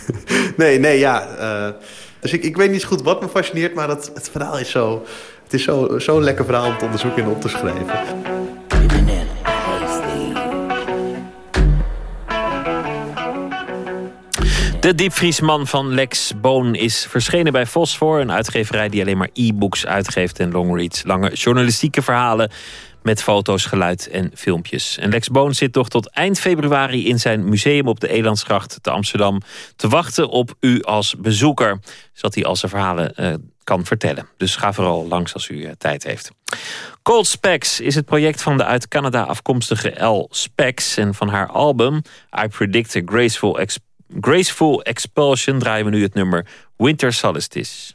(laughs) nee, nee, ja. Uh, Dus ik, ik weet niet goed wat me fascineert, maar dat, het verhaal is zo... Het is zo'n zo lekker verhaal om te onderzoeken en op te schrijven. De diepvriesman van Lex Boon is verschenen bij Fosfor. Een uitgeverij die alleen maar e-books uitgeeft en longreads. Lange journalistieke verhalen met foto's, geluid en filmpjes. En Lex Boon zit toch tot eind februari in zijn museum op de Elandsgracht te Amsterdam... te wachten op u als bezoeker, zodat hij al zijn verhalen uh, kan vertellen. Dus ga vooral langs als u uh, tijd heeft. Cold Specs is het project van de uit Canada afkomstige L. Specs... en van haar album I Predict a Graceful Experience Graceful Expulsion draaien we nu het nummer Winter Solstice.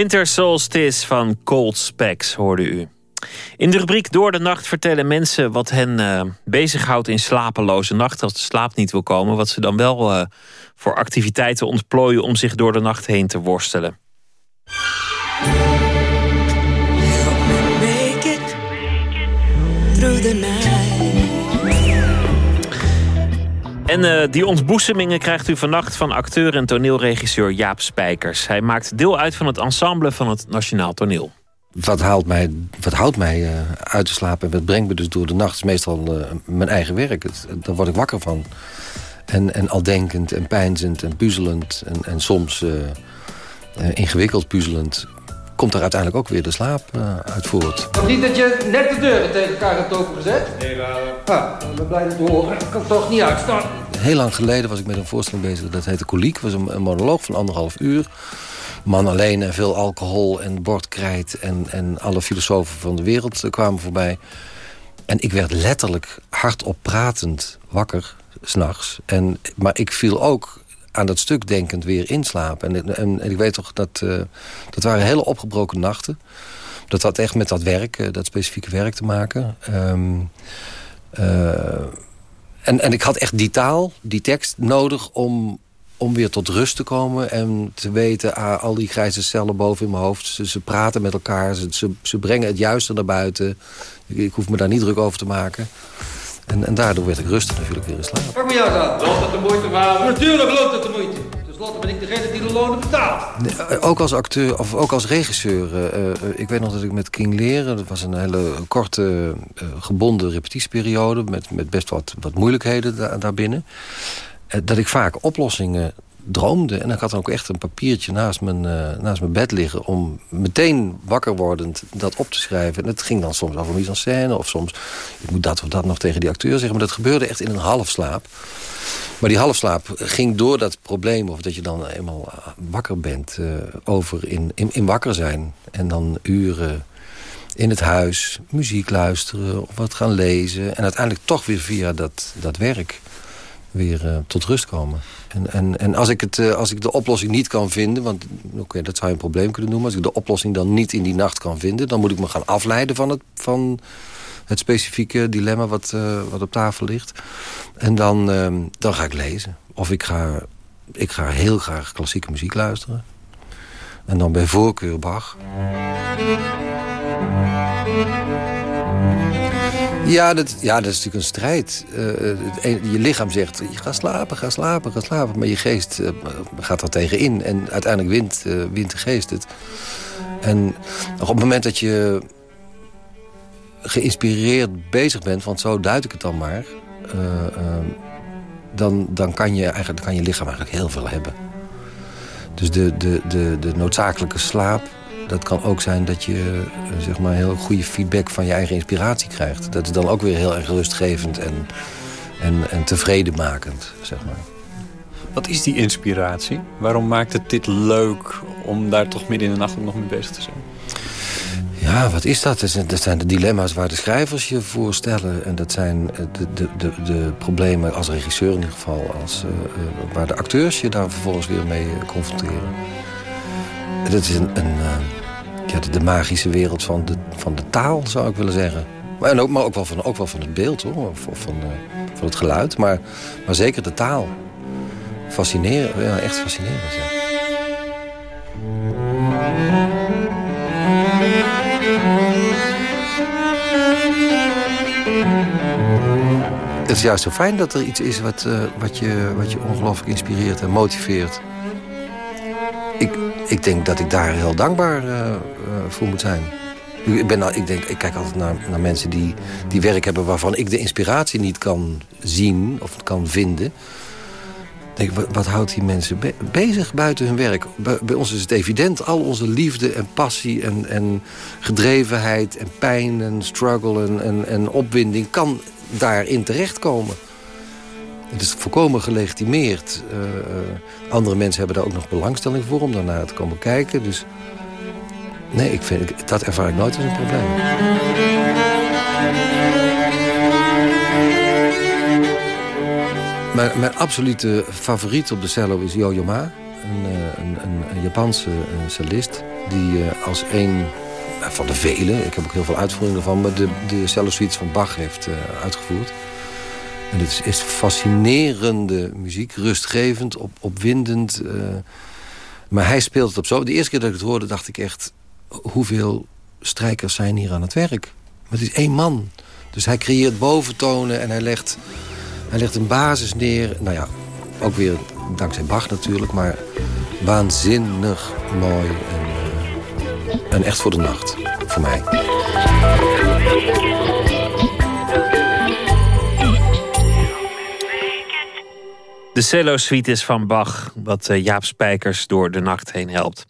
Winter Solstice van Cold Specs hoorde u. In de rubriek Door de Nacht vertellen mensen wat hen uh, bezighoudt in slapeloze nachten. Als de slaap niet wil komen. Wat ze dan wel uh, voor activiteiten ontplooien om zich door de nacht heen te worstelen. En uh, die ontboezemingen krijgt u vannacht van acteur en toneelregisseur Jaap Spijkers. Hij maakt deel uit van het ensemble van het Nationaal Toneel. Wat, haalt mij, wat houdt mij uh, uit te slapen en wat brengt me dus door de nacht... is meestal uh, mijn eigen werk. Het, daar word ik wakker van. En, en al denkend en pijnzend en puzzelend en, en soms ingewikkeld puzzelend komt er uiteindelijk ook weer de slaap uh, uit voort. Niet dat je net de deuren tegen elkaar hebt opengezet? Nee, wel. Ah, ik ben blij dat te horen. Ik kan toch niet uitstaan. Heel lang geleden was ik met een voorstelling bezig. Dat heette Koliek. Dat was een, monoloog van anderhalf uur. Man alleen en veel alcohol en bordkrijt... en, en alle filosofen van de wereld kwamen voorbij. En ik werd letterlijk hardop pratend wakker s'nachts. Maar ik viel ook aan dat stuk denkend weer inslapen. En, en, en ik weet toch dat... Uh, dat waren hele opgebroken nachten. Dat had echt met dat werk, uh, dat specifieke werk te maken. Um, uh, en, en ik had echt die taal, die tekst nodig om, om weer tot rust te komen. En te weten, ah, al die grijze cellen boven in mijn hoofd... ze, ze praten met elkaar, ze, ze, ze, brengen het juiste naar buiten. Ik, ik hoef me daar niet druk over te maken. En, en daardoor werd ik rustig natuurlijk weer in slaap. Pak me jou aan. Loopt het de moeite, vader? Natuurlijk loopt het de moeite. Ten slotte ben ik degene die de lonen betaalt. Nee, ook als acteur, of ook als regisseur. Uh, uh, ik weet nog dat ik met King Leren... dat was een hele korte, uh, gebonden repetitieperiode... met, met best wat, wat moeilijkheden da daarbinnen. dat ik vaak oplossingen droomde. En ik had ook echt een papiertje naast mijn, uh, naast mijn bed liggen... om meteen wakker wordend dat op te schrijven. En het ging dan soms over mise en scène... of soms, ik moet dat of dat nog tegen die acteur zeggen. Maar dat gebeurde echt in een halfslaap. Maar die halfslaap ging door dat probleem... of dat je dan eenmaal eh, wakker bent... Uh, over in, in, in wakker zijn. En dan uren in het huis, muziek luisteren of wat gaan lezen. En uiteindelijk toch weer via dat, dat werk weer uh, tot rust komen. En, en, en als, ik het, uh, als ik de oplossing niet kan vinden... want oké, dat zou je een probleem kunnen noemen... als ik de oplossing dan niet in die nacht kan vinden... dan moet ik me gaan afleiden van het, van het specifieke dilemma wat, uh, wat op tafel ligt. En dan, dan ga ik lezen. Of ik ga, ik ga heel graag klassieke muziek luisteren. En dan bij voorkeur Bach. Ja dat, ja, dat is natuurlijk een strijd. Uh, je lichaam zegt, gaat slapen, ga slapen, ga slapen. Maar je geest uh, gaat er tegenin. En uiteindelijk wint, uh, wint de geest het. En op het moment dat je geïnspireerd bezig bent... want zo duid ik het dan maar... dan, dan kan, je eigenlijk, kan je lichaam eigenlijk heel veel hebben. Dus de, de, de, de noodzakelijke slaap dat kan ook zijn dat je eh, zeg maar, heel goede feedback van je eigen inspiratie krijgt. Dat is dan ook weer heel erg rustgevend en, en, en tevredenmakend, zeg maar. Wat is die inspiratie? Waarom maakt het dit leuk om daar toch midden in de nacht nog mee bezig te zijn? Ja, wat is dat? Dat zijn de dilemma's waar de schrijvers je voor stellen. En dat zijn eh, de, de, de, de problemen als regisseur in ieder geval... Als, uh, waar de acteurs je daar vervolgens weer mee confronteren. Dat is een, een ja, de, magische wereld van de, van de taal, zou ik willen zeggen. Maar, en ook, maar ook, wel van, ook wel van het beeld, hoor. Of, van, uh, van het geluid. Maar, maar zeker de taal. Fascinerend, echt fascinerend, ja. Het is juist zo fijn dat er iets is wat, uh, wat je, wat je ongelooflijk inspireert en motiveert. Ik, denk dat ik daar heel dankbaar uh, voor moet zijn. Ik, ben, ik, denk, ik kijk altijd naar, naar mensen die, die werk hebben... waarvan ik de inspiratie niet kan zien of kan vinden. Denk, wat, wat houdt die mensen bezig buiten hun werk? Bij, ons is het evident. Al onze liefde en passie en, en gedrevenheid en pijn en struggle en, en, en opwinding... kan daarin terechtkomen. Het is volkomen gelegitimeerd. Uh, andere mensen hebben daar ook nog belangstelling voor om daarnaar te komen kijken. Dus nee, ik vind, dat ervaar ik nooit als een probleem. Mijn, mijn absolute favoriet op de cello is Yo-Yo Ma. Een, eh, een, een, Japanse cellist die als een van de vele... ik heb ook heel veel uitvoeringen ervan... maar de, de cello suites van Bach heeft uitgevoerd. En het is, fascinerende muziek, rustgevend, op, opwindend. Uh, maar hij speelt het op zo. De eerste keer dat ik het hoorde, dacht ik echt... hoeveel strijkers zijn hier aan het werk? Maar het is één man. Dus hij creëert boventonen en hij legt, hij legt een basis neer. Nou ja, ook weer dankzij Bach natuurlijk, maar waanzinnig mooi. En, uh, en echt voor de nacht, voor mij. De cello-suites van Bach, wat eh, Jaap Spijkers door de nacht heen helpt.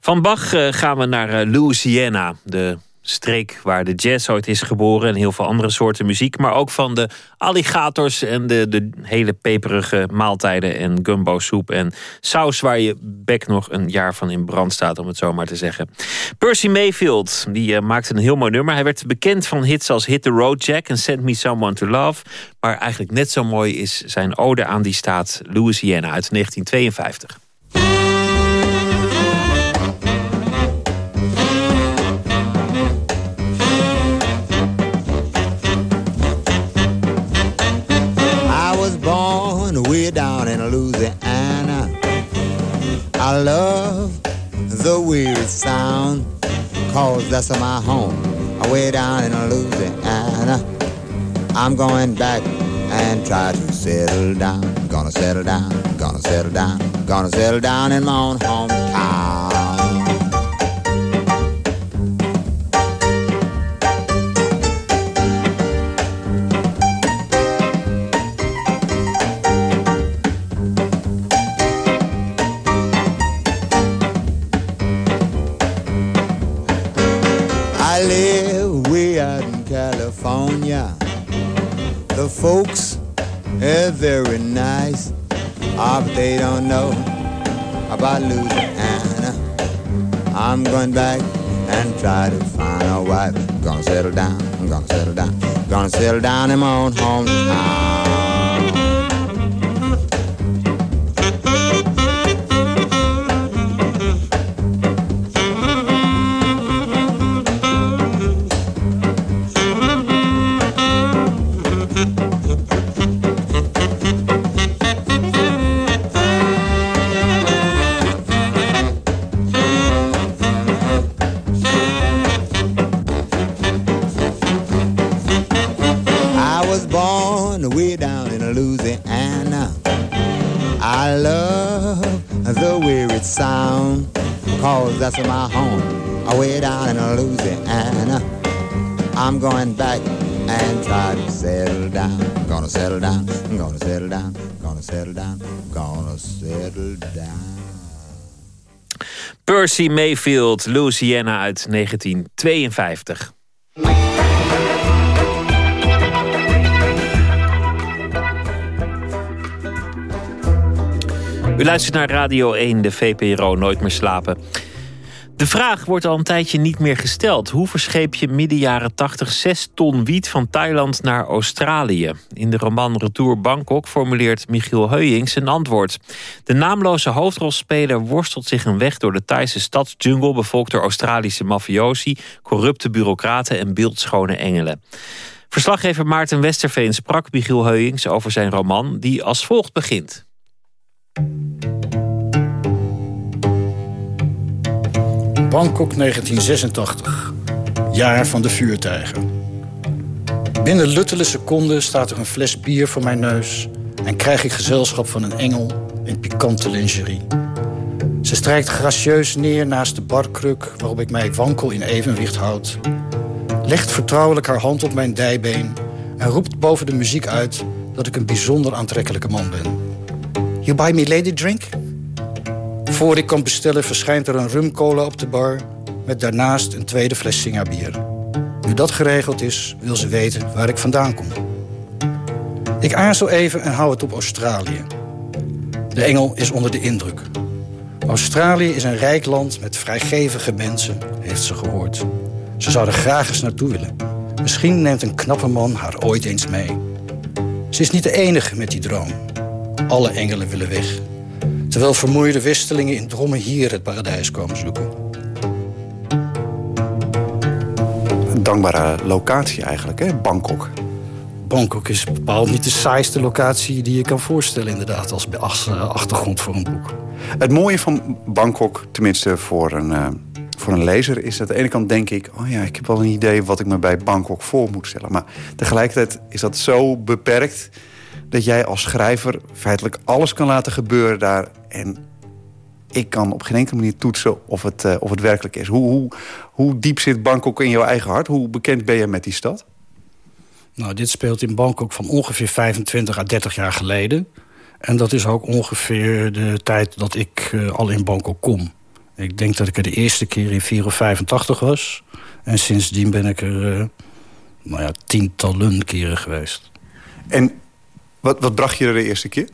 Van Bach eh, gaan we naar Louisiana, de streek waar de jazz ooit is geboren en heel veel andere soorten muziek. Maar ook van de alligators en de, de hele peperige maaltijden en gumbo soep en saus waar je bek nog een jaar van in brand staat, om het zo maar te zeggen. Percy Mayfield, die uh, maakte een heel mooi nummer. Hij werd bekend van hits als Hit the Road Jack en Send Me Someone to Love. Maar eigenlijk net zo mooi is zijn ode aan die staat Louisiana uit 1952. I love the weird sound, cause that's my home, way down in Louisiana. I'm going back and try to settle down. Gonna settle down, gonna settle down, gonna settle down in my own hometown. Settle down, I'm gonna settle down, gonna settle down in my own hometown. Ah. Percy Mayfield, Louisiana uit 1952. U luistert naar Radio 1, de VPRO Nooit meer slapen. De vraag wordt al een tijdje niet meer gesteld. Hoe verscheep je midden jaren 80 6 ton wiet van Thailand naar Australië? In de roman Retour Bangkok formuleert Michiel Heuyings een antwoord. De naamloze hoofdrolspeler worstelt zich een weg door de Thaise stadsjungle... bevolkt door Australische mafiosi, corrupte bureaucraten en beeldschone engelen. Verslaggever Maarten Westerveen sprak Michiel Heuyings over zijn roman... die als volgt begint. Bangkok 1986. Jaar van de vuurtijger. Binnen luttele seconden staat er een fles bier voor mijn neus... en krijg ik gezelschap van een engel in pikante lingerie. Ze strijkt gracieus neer naast de barkruk... waarop ik mij wankel in evenwicht houd. Legt vertrouwelijk haar hand op mijn dijbeen... en roept boven de muziek uit dat ik een bijzonder aantrekkelijke man ben. You buy me lady drink? Voor ik kan bestellen verschijnt er een rumcola op de bar... met daarnaast een tweede fles Singabier. Nu dat geregeld is, wil ze weten waar ik vandaan kom. Ik aarzel even en hou het op Australië. De engel is onder de indruk. Australië is een rijk land met vrijgevige mensen, heeft ze gehoord. Ze zou er graag eens naartoe willen. Misschien neemt een knappe man haar ooit eens mee. Ze is niet de enige met die droom. Alle engelen willen weg terwijl vermoeide wistelingen in drommen hier het paradijs komen zoeken. Een dankbare locatie eigenlijk, hè? Bangkok. Bangkok is bepaald niet de saaiste locatie die je kan voorstellen... inderdaad, als achtergrond voor een boek. Het mooie van Bangkok, tenminste voor een, uh, voor een lezer is dat aan de ene kant denk ik... oh ja, ik heb wel een idee wat ik me bij Bangkok voor moet stellen. Maar tegelijkertijd is dat zo beperkt... dat jij als schrijver feitelijk alles kan laten gebeuren daar... en ik kan op geen enkele manier toetsen of het, uh, of het werkelijk is. Hoe, hoe, hoe diep zit Bangkok in jouw eigen hart? Hoe bekend ben je met die stad? Nou, dit speelt in Bangkok van ongeveer 25 à 30 jaar geleden. En dat is ook ongeveer de tijd dat ik uh, al in Bangkok kom. Ik denk dat ik er de eerste keer in 4 of 85 was. En sindsdien ben ik er uh, nou ja, tientallen keren geweest. En wat, wat bracht je er de eerste keer?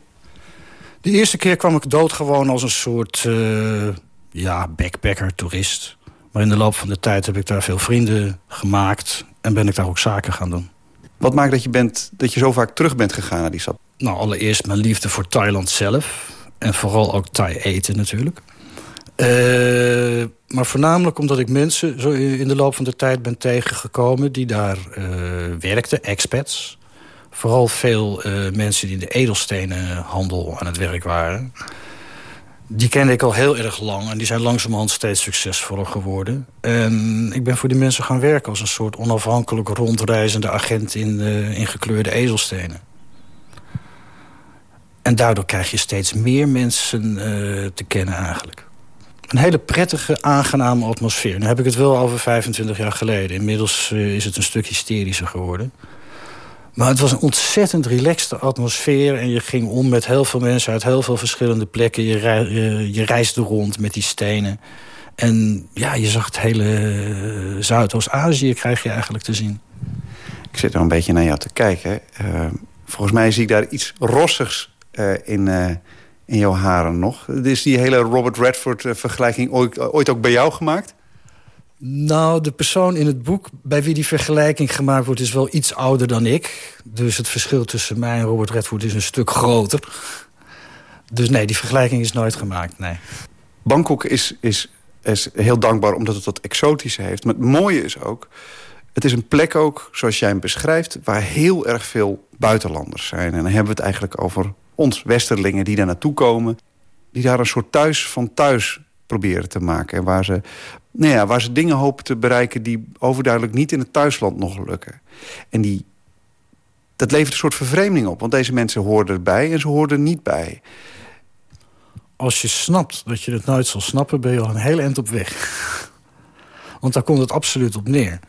De eerste keer kwam ik doodgewoon als een soort uh, ja, backpacker, toerist. Maar in de loop van de tijd heb ik daar veel vrienden gemaakt... en ben ik daar ook zaken gaan doen. Wat maakt dat je, bent, dat je zo vaak terug bent gegaan naar die stad? Nou, allereerst mijn liefde voor Thailand zelf. En vooral ook Thai eten natuurlijk. Uh, maar voornamelijk omdat ik mensen zo in de loop van de tijd ben tegengekomen... die daar uh, werkten, expats. Vooral veel uh, mensen die in de edelstenenhandel aan het werk waren. Die kende ik al heel erg lang en die zijn langzamerhand steeds succesvoller geworden. En ik ben voor die mensen gaan werken als een soort onafhankelijk rondreizende agent in, in gekleurde edelstenen. En daardoor krijg je steeds meer mensen te kennen eigenlijk een hele prettige, aangename atmosfeer. Nu heb ik het wel over 25 jaar geleden. Inmiddels is het een stuk hysterischer geworden. Maar het was een ontzettend relaxte atmosfeer... en je ging om met heel veel mensen uit heel veel verschillende plekken. Je, je, reisde rond met die stenen. En ja, je zag het hele uh, Zuidoost-Azië krijg je eigenlijk te zien. Ik zit er een beetje naar jou te kijken. Uh, volgens mij zie ik daar iets rossigs in in jouw haren nog. Is die hele Robert Redford-vergelijking eh, ooit, ooit ook bij jou gemaakt? Nou, de persoon in het boek bij wie die vergelijking gemaakt wordt... is wel iets ouder dan ik. Dus het verschil tussen mij en Robert Redford is een stuk groter. Dus nee, die vergelijking is nooit gemaakt, nee. Bangkok is, is, is heel dankbaar omdat het dat exotische heeft. Maar het mooie is ook... het is een plek ook, zoals jij hem beschrijft... waar heel erg veel buitenlanders zijn. En dan hebben we het eigenlijk over ons westerlingen die daar naartoe komen... die daar een soort thuis van thuis proberen te maken. En waar ze, nou ja, waar ze dingen hopen te bereiken... die overduidelijk niet in het thuisland nog lukken. En die, dat levert een soort vervreemding op. Want deze mensen hoorden erbij en ze hoorden er niet bij. Als je snapt dat je het nooit zal snappen... ben je al een heel eind op weg. Want daar komt het absoluut op neer.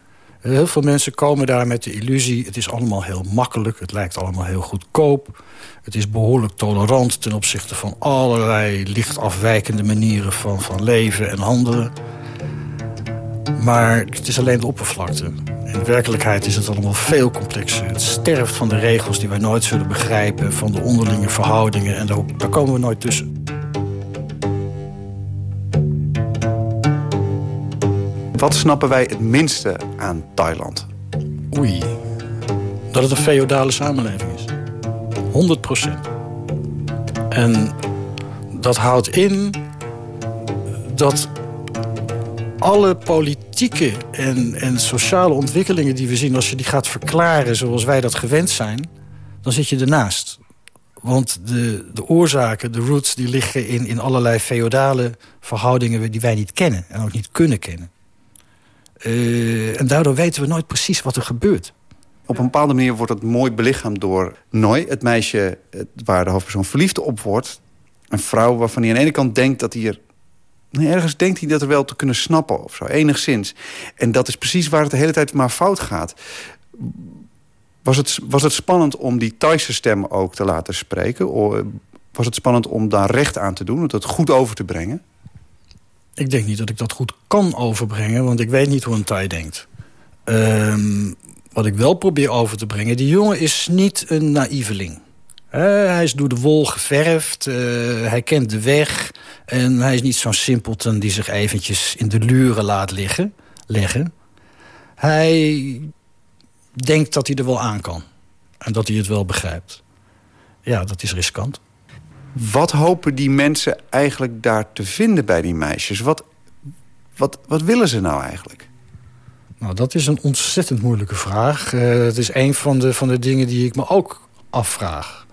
Heel veel mensen komen daar met de illusie... het is allemaal heel makkelijk, het lijkt allemaal heel goedkoop. Het is behoorlijk tolerant ten opzichte van allerlei licht afwijkende manieren van, van leven en handelen. Maar het is alleen de oppervlakte. In werkelijkheid is het allemaal veel complexer. Het sterft van de regels die wij nooit zullen begrijpen... van de onderlinge verhoudingen en daar, daar komen we nooit tussen. Wat snappen wij het minste aan Thailand? Oei, dat het een feodale samenleving is. 100 procent. En dat houdt in dat alle politieke en, en sociale ontwikkelingen die we zien... als je die gaat verklaren zoals wij dat gewend zijn... dan zit je ernaast. Want de, de oorzaken, de roots, die liggen in, in allerlei feodale verhoudingen... die wij niet kennen en ook niet kunnen kennen. Uh, en daardoor weten we nooit precies wat er gebeurt. Op een bepaalde manier wordt het mooi belichaamd door Noi. Het meisje waar de hoofdpersoon verliefd op wordt. Een vrouw waarvan hij aan de ene kant denkt dat hij er... Ergens denkt hij dat er wel te kunnen snappen of zo, enigszins. En dat is precies waar het de hele tijd maar fout gaat. Was het, was het spannend om die Thaise stem ook te laten spreken? Was het spannend om daar recht aan te doen, om het goed over te brengen? Ik denk niet dat ik dat goed kan overbrengen, want ik weet niet hoe een Thai denkt. Um, wat ik wel probeer over te brengen... die jongen is niet een naïveling. Uh, hij is door de wol geverfd, uh, hij kent de weg... en hij is niet zo'n simpleton die zich eventjes in de luren laat liggen, leggen. Hij denkt dat hij er wel aan kan. En dat hij het wel begrijpt. Ja, dat is riskant. Wat hopen die mensen eigenlijk daar te vinden bij die meisjes? Wat, wat, wat willen ze nou eigenlijk? Nou, dat is een ontzettend moeilijke vraag. Uh, het is een van de, van de dingen die ik me ook afvraag.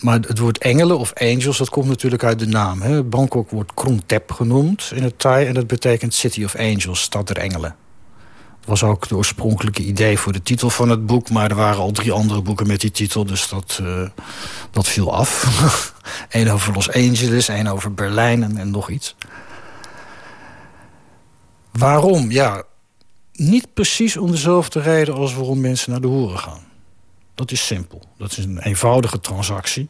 Maar het woord engelen of angels, dat komt natuurlijk uit de naam. Hè? Bangkok wordt Krongtep genoemd in het Thai... en dat betekent City of Angels, stad der engelen. Dat was ook de oorspronkelijke idee voor de titel van het boek... maar er waren al drie andere boeken met die titel, dus dat, uh, dat viel af. (laughs) Eén over Los Angeles, één over Berlijn en, en nog iets. Waarom? Ja, niet precies om dezelfde reden als waarom mensen naar de hoeren gaan. Dat is simpel. Dat is een eenvoudige transactie.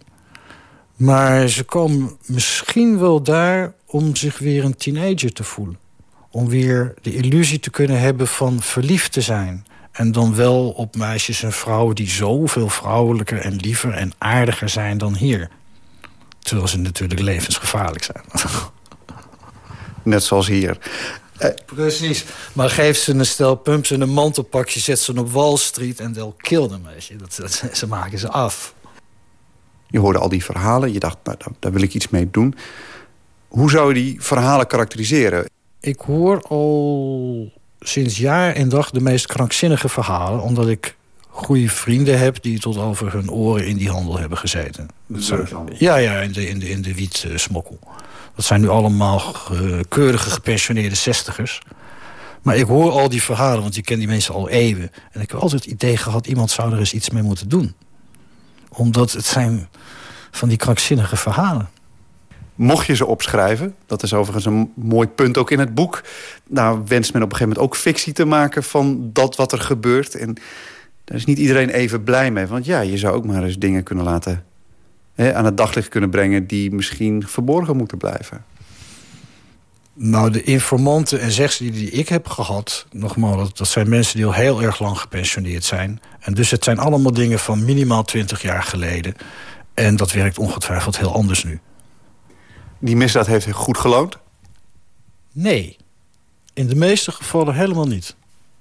Maar ze komen misschien wel daar om zich weer een teenager te voelen. Om weer de illusie te kunnen hebben van verliefd te zijn. En dan wel op meisjes en vrouwen die zoveel vrouwelijker en liever en aardiger zijn dan hier. Terwijl ze natuurlijk levensgevaarlijk zijn. (laughs) Net zoals hier. Eh, Precies. Maar geef ze een stel pumps en een mantelpakje... zet ze op Wall Street en they'll kill them. Dat, dat, ze maken ze af. Je hoorde al die verhalen. Je dacht, nou, daar wil ik iets mee doen. Hoe zou je die verhalen karakteriseren? Ik hoor al sinds jaar en dag de meest krankzinnige verhalen... omdat ik goede vrienden heb die tot over hun oren in die handel hebben gezeten. Ja, ja, in de, in de, in de wietsmokkel. Dat zijn nu allemaal uh, keurige gepensioneerde zestigers. Maar ik hoor al die verhalen, want ik ken die mensen al eeuwen. En ik heb altijd het idee gehad, iemand zou er eens iets mee moeten doen. Omdat het zijn van die krankzinnige verhalen. Mocht je ze opschrijven, dat is overigens een mooi punt ook in het boek... nou wenst men op een gegeven moment ook fictie te maken van dat wat er gebeurt. En daar is niet iedereen even blij mee. Want ja, je zou ook maar eens dingen kunnen laten aan het daglicht kunnen brengen... die misschien verborgen moeten blijven? Nou, de informanten en zegsten die ik heb gehad... nogmaals, dat zijn mensen die al heel erg lang gepensioneerd zijn. En dus het zijn allemaal dingen van minimaal 20 jaar geleden. En dat werkt ongetwijfeld heel anders nu. Die misdaad heeft goed geloond? Nee. In de meeste gevallen helemaal niet.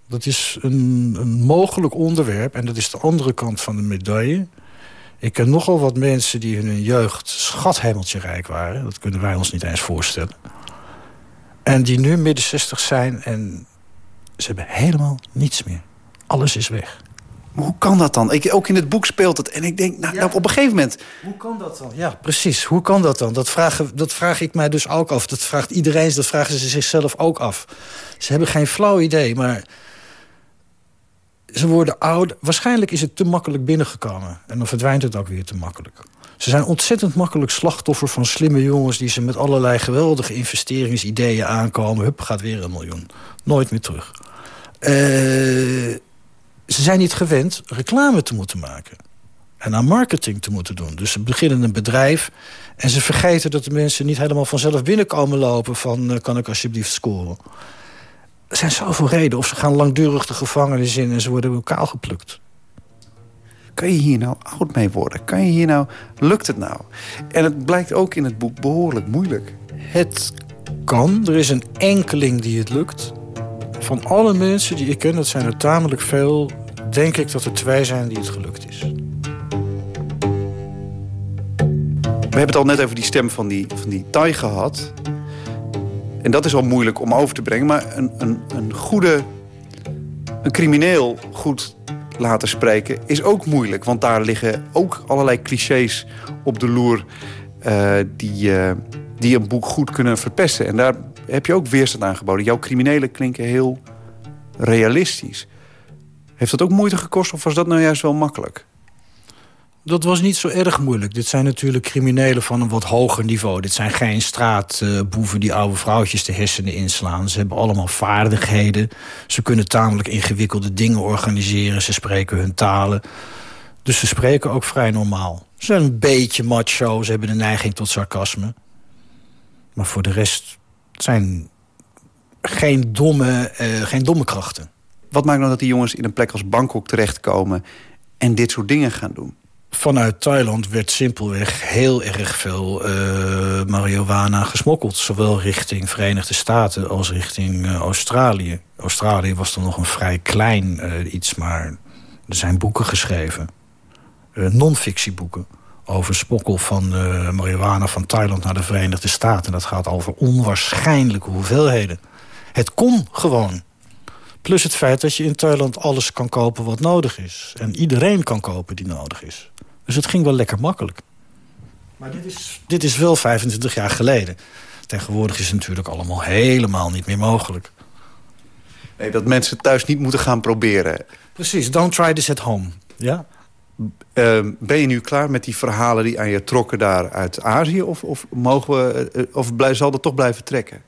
Dat is een, een mogelijk onderwerp en dat is de andere kant van de medaille. Ik ken nogal wat mensen die in hun jeugd schathemeltje rijk waren. Dat kunnen wij ons niet eens voorstellen. En die nu midden 60 zijn en ze hebben helemaal niets meer. Alles is weg. Maar hoe kan dat dan? Ik, ook in het boek speelt het. En ik denk, nou, nou, op een gegeven moment... Hoe kan dat dan? Ja, precies. Hoe kan dat dan? Dat, vragen, dat vraag ik mij dus ook af. Dat vraagt iedereen, dat vragen ze zichzelf ook af. Ze hebben geen flauw idee, maar ze worden oud. Waarschijnlijk is het te makkelijk binnengekomen. En dan verdwijnt het ook weer te makkelijk. Ze zijn ontzettend makkelijk slachtoffer van slimme jongens... die ze met allerlei geweldige investeringsideeën aankomen. Hup, gaat weer een miljoen. Nooit meer terug. Uh, ze zijn niet gewend reclame te moeten maken. En aan marketing te moeten doen. Dus ze beginnen een bedrijf... en ze vergeten dat de mensen niet helemaal vanzelf binnenkomen lopen... van uh, kan ik alsjeblieft scoren. Er zijn zoveel redenen. Of ze gaan langdurig de gevangenis in en ze worden lokaal geplukt. Kan je hier nou oud mee worden? Kan je hier nou... Lukt het nou? En het blijkt ook in het boek behoorlijk moeilijk. Het kan. Er is een enkeling die het lukt. Van alle mensen die ik ken, dat zijn er tamelijk veel... denk ik dat er twee zijn die het gelukt is. We hebben het al net over die stem van die, van die Thai gehad. En dat is al moeilijk om over te brengen. Maar een, een, een goede, een crimineel goed laten spreken is ook moeilijk. Want daar liggen ook allerlei clichés op de loer... Uh, die, uh, die een boek goed kunnen verpesten. En daar heb je ook weerstand aan geboden. Jouw criminelen klinken heel realistisch. Heeft dat ook moeite gekost of was dat nou juist wel makkelijk? Dat was niet zo erg moeilijk. Dit zijn natuurlijk criminelen van een wat hoger niveau. Dit zijn geen straatboeven die oude vrouwtjes de hersenen inslaan. Ze hebben allemaal vaardigheden. Ze kunnen tamelijk ingewikkelde dingen organiseren. Ze spreken hun talen. Dus ze spreken ook vrij normaal. Ze zijn een beetje macho. Ze hebben de neiging tot sarcasme. Maar voor de rest zijn geen domme, uh, geen domme krachten. Wat maakt nou dat die jongens in een plek als Bangkok terechtkomen... en dit soort dingen gaan doen? Vanuit Thailand werd simpelweg heel erg veel uh, marihuana gesmokkeld. Zowel richting Verenigde Staten als richting uh, Australië. Australië was dan nog een vrij klein uh, iets, maar er zijn boeken geschreven. Non-fictieboeken over smokkel van marihuana van Thailand naar de Verenigde Staten. Dat gaat over onwaarschijnlijke hoeveelheden. Het kon gewoon. Plus het feit dat je in Thailand alles kan kopen wat nodig is. En iedereen kan kopen die nodig is. Dus het ging wel lekker makkelijk. Maar dit is, dit is wel 25 jaar geleden. Tegenwoordig is het natuurlijk allemaal helemaal niet meer mogelijk. Nee, dat mensen thuis niet moeten gaan proberen. Precies, don't try this at home. Ja? Ehm, ben je nu klaar met die verhalen die aan je trokken daar uit Azië? Of, of, mogen we, uh, of blij, zal dat toch blijven trekken?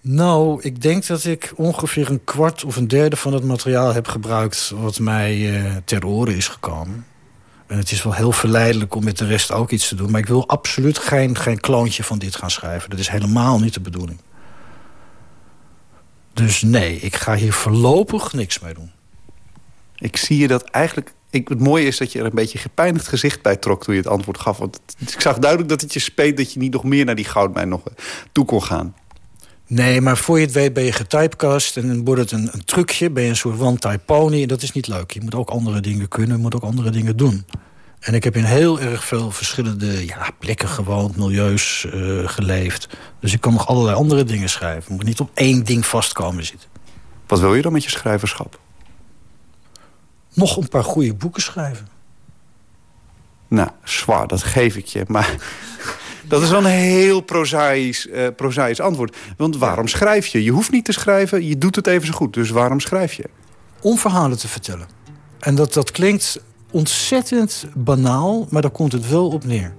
Nou, ik denk dat ik ongeveer een kwart of een derde van het materiaal heb gebruikt... wat mij uh, ter oren is gekomen. En het is wel heel verleidelijk om met de rest ook iets te doen. Maar ik wil absoluut geen, geen kloontje van dit gaan schrijven. Dat is helemaal niet de bedoeling. Dus nee, ik ga hier voorlopig niks mee doen. Ik zie je dat eigenlijk... Ik, het mooie is dat je er een beetje gepijnigd gezicht bij trok... toen je het antwoord gaf. Want ik zag duidelijk dat het je speet... dat je niet nog meer naar die goudmijn nog toe kon gaan. Nee, maar voor je het weet ben je getypecast... en dan wordt het een, een trucje, ben je een soort one-type pony... en dat is niet leuk. Je moet ook andere dingen kunnen, je moet ook andere dingen doen. En ik heb in heel erg veel verschillende ja, plekken gewoond, milieus uh, geleefd. Dus ik kan nog allerlei andere dingen schrijven. Ik moet niet op één ding vastkomen zitten. Wat wil je dan met je schrijverschap? Nog een paar goede boeken schrijven. Nou, zwaar, dat geef ik je. Maar dat is wel een heel prozaïs, uh, prozaïs antwoord. Want waarom schrijf je? Je hoeft niet te schrijven, je doet het even zo goed. Dus waarom schrijf je? Om verhalen te vertellen. En dat, dat klinkt ontzettend banaal, maar daar komt het wel op neer.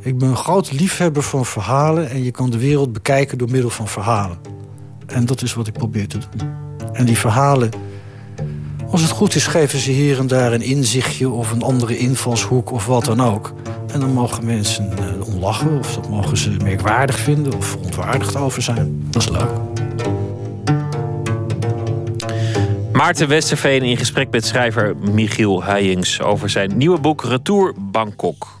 Ik ben een groot liefhebber van verhalen... en je kan de wereld bekijken door middel van verhalen. En dat is wat ik probeer te doen. En die verhalen, als het goed is... geven ze hier en daar een inzichtje of een andere invalshoek of wat dan ook. En dan mogen mensen uh, lachen of dat mogen ze merkwaardig vinden... of verontwaardigd over zijn. Dat is leuk. Maarten Westerveen in gesprek met schrijver Michiel Huyings over zijn nieuwe boek Retour Bangkok.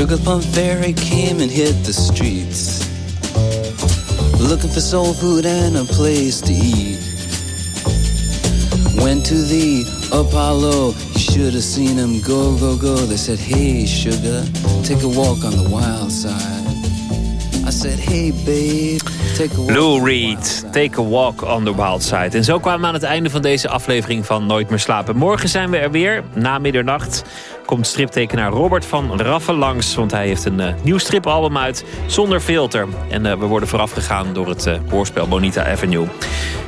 Sugar Plum Fairy came and hit the streets. Looking for soul food and a place to eat. Went to the Apollo, you should have seen him go, go, go. They said, Hey, sugar, take a walk on the wild side. I said, Hey, babe. Take a walk Lou Reed, Take a Walk on the Wild Side. En zo kwamen we aan het einde van deze aflevering van Nooit meer slapen. Morgen zijn we er weer, na middernacht komt striptekenaar Robert van Raffen langs. Want hij heeft een uh, nieuw stripalbum uit, zonder filter. En uh, we worden vooraf gegaan door het uh, hoorspel Bonita Avenue.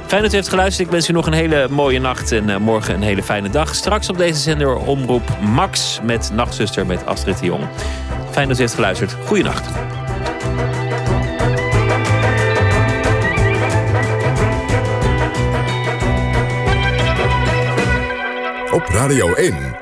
Fijn dat u heeft geluisterd. Ik wens u nog een hele mooie nacht en morgen een hele fijne dag. Straks op deze zender omroep Max met Nachtzuster met Astrid de Jong. Fijn dat u heeft geluisterd. Goeienacht. Op Radio 1,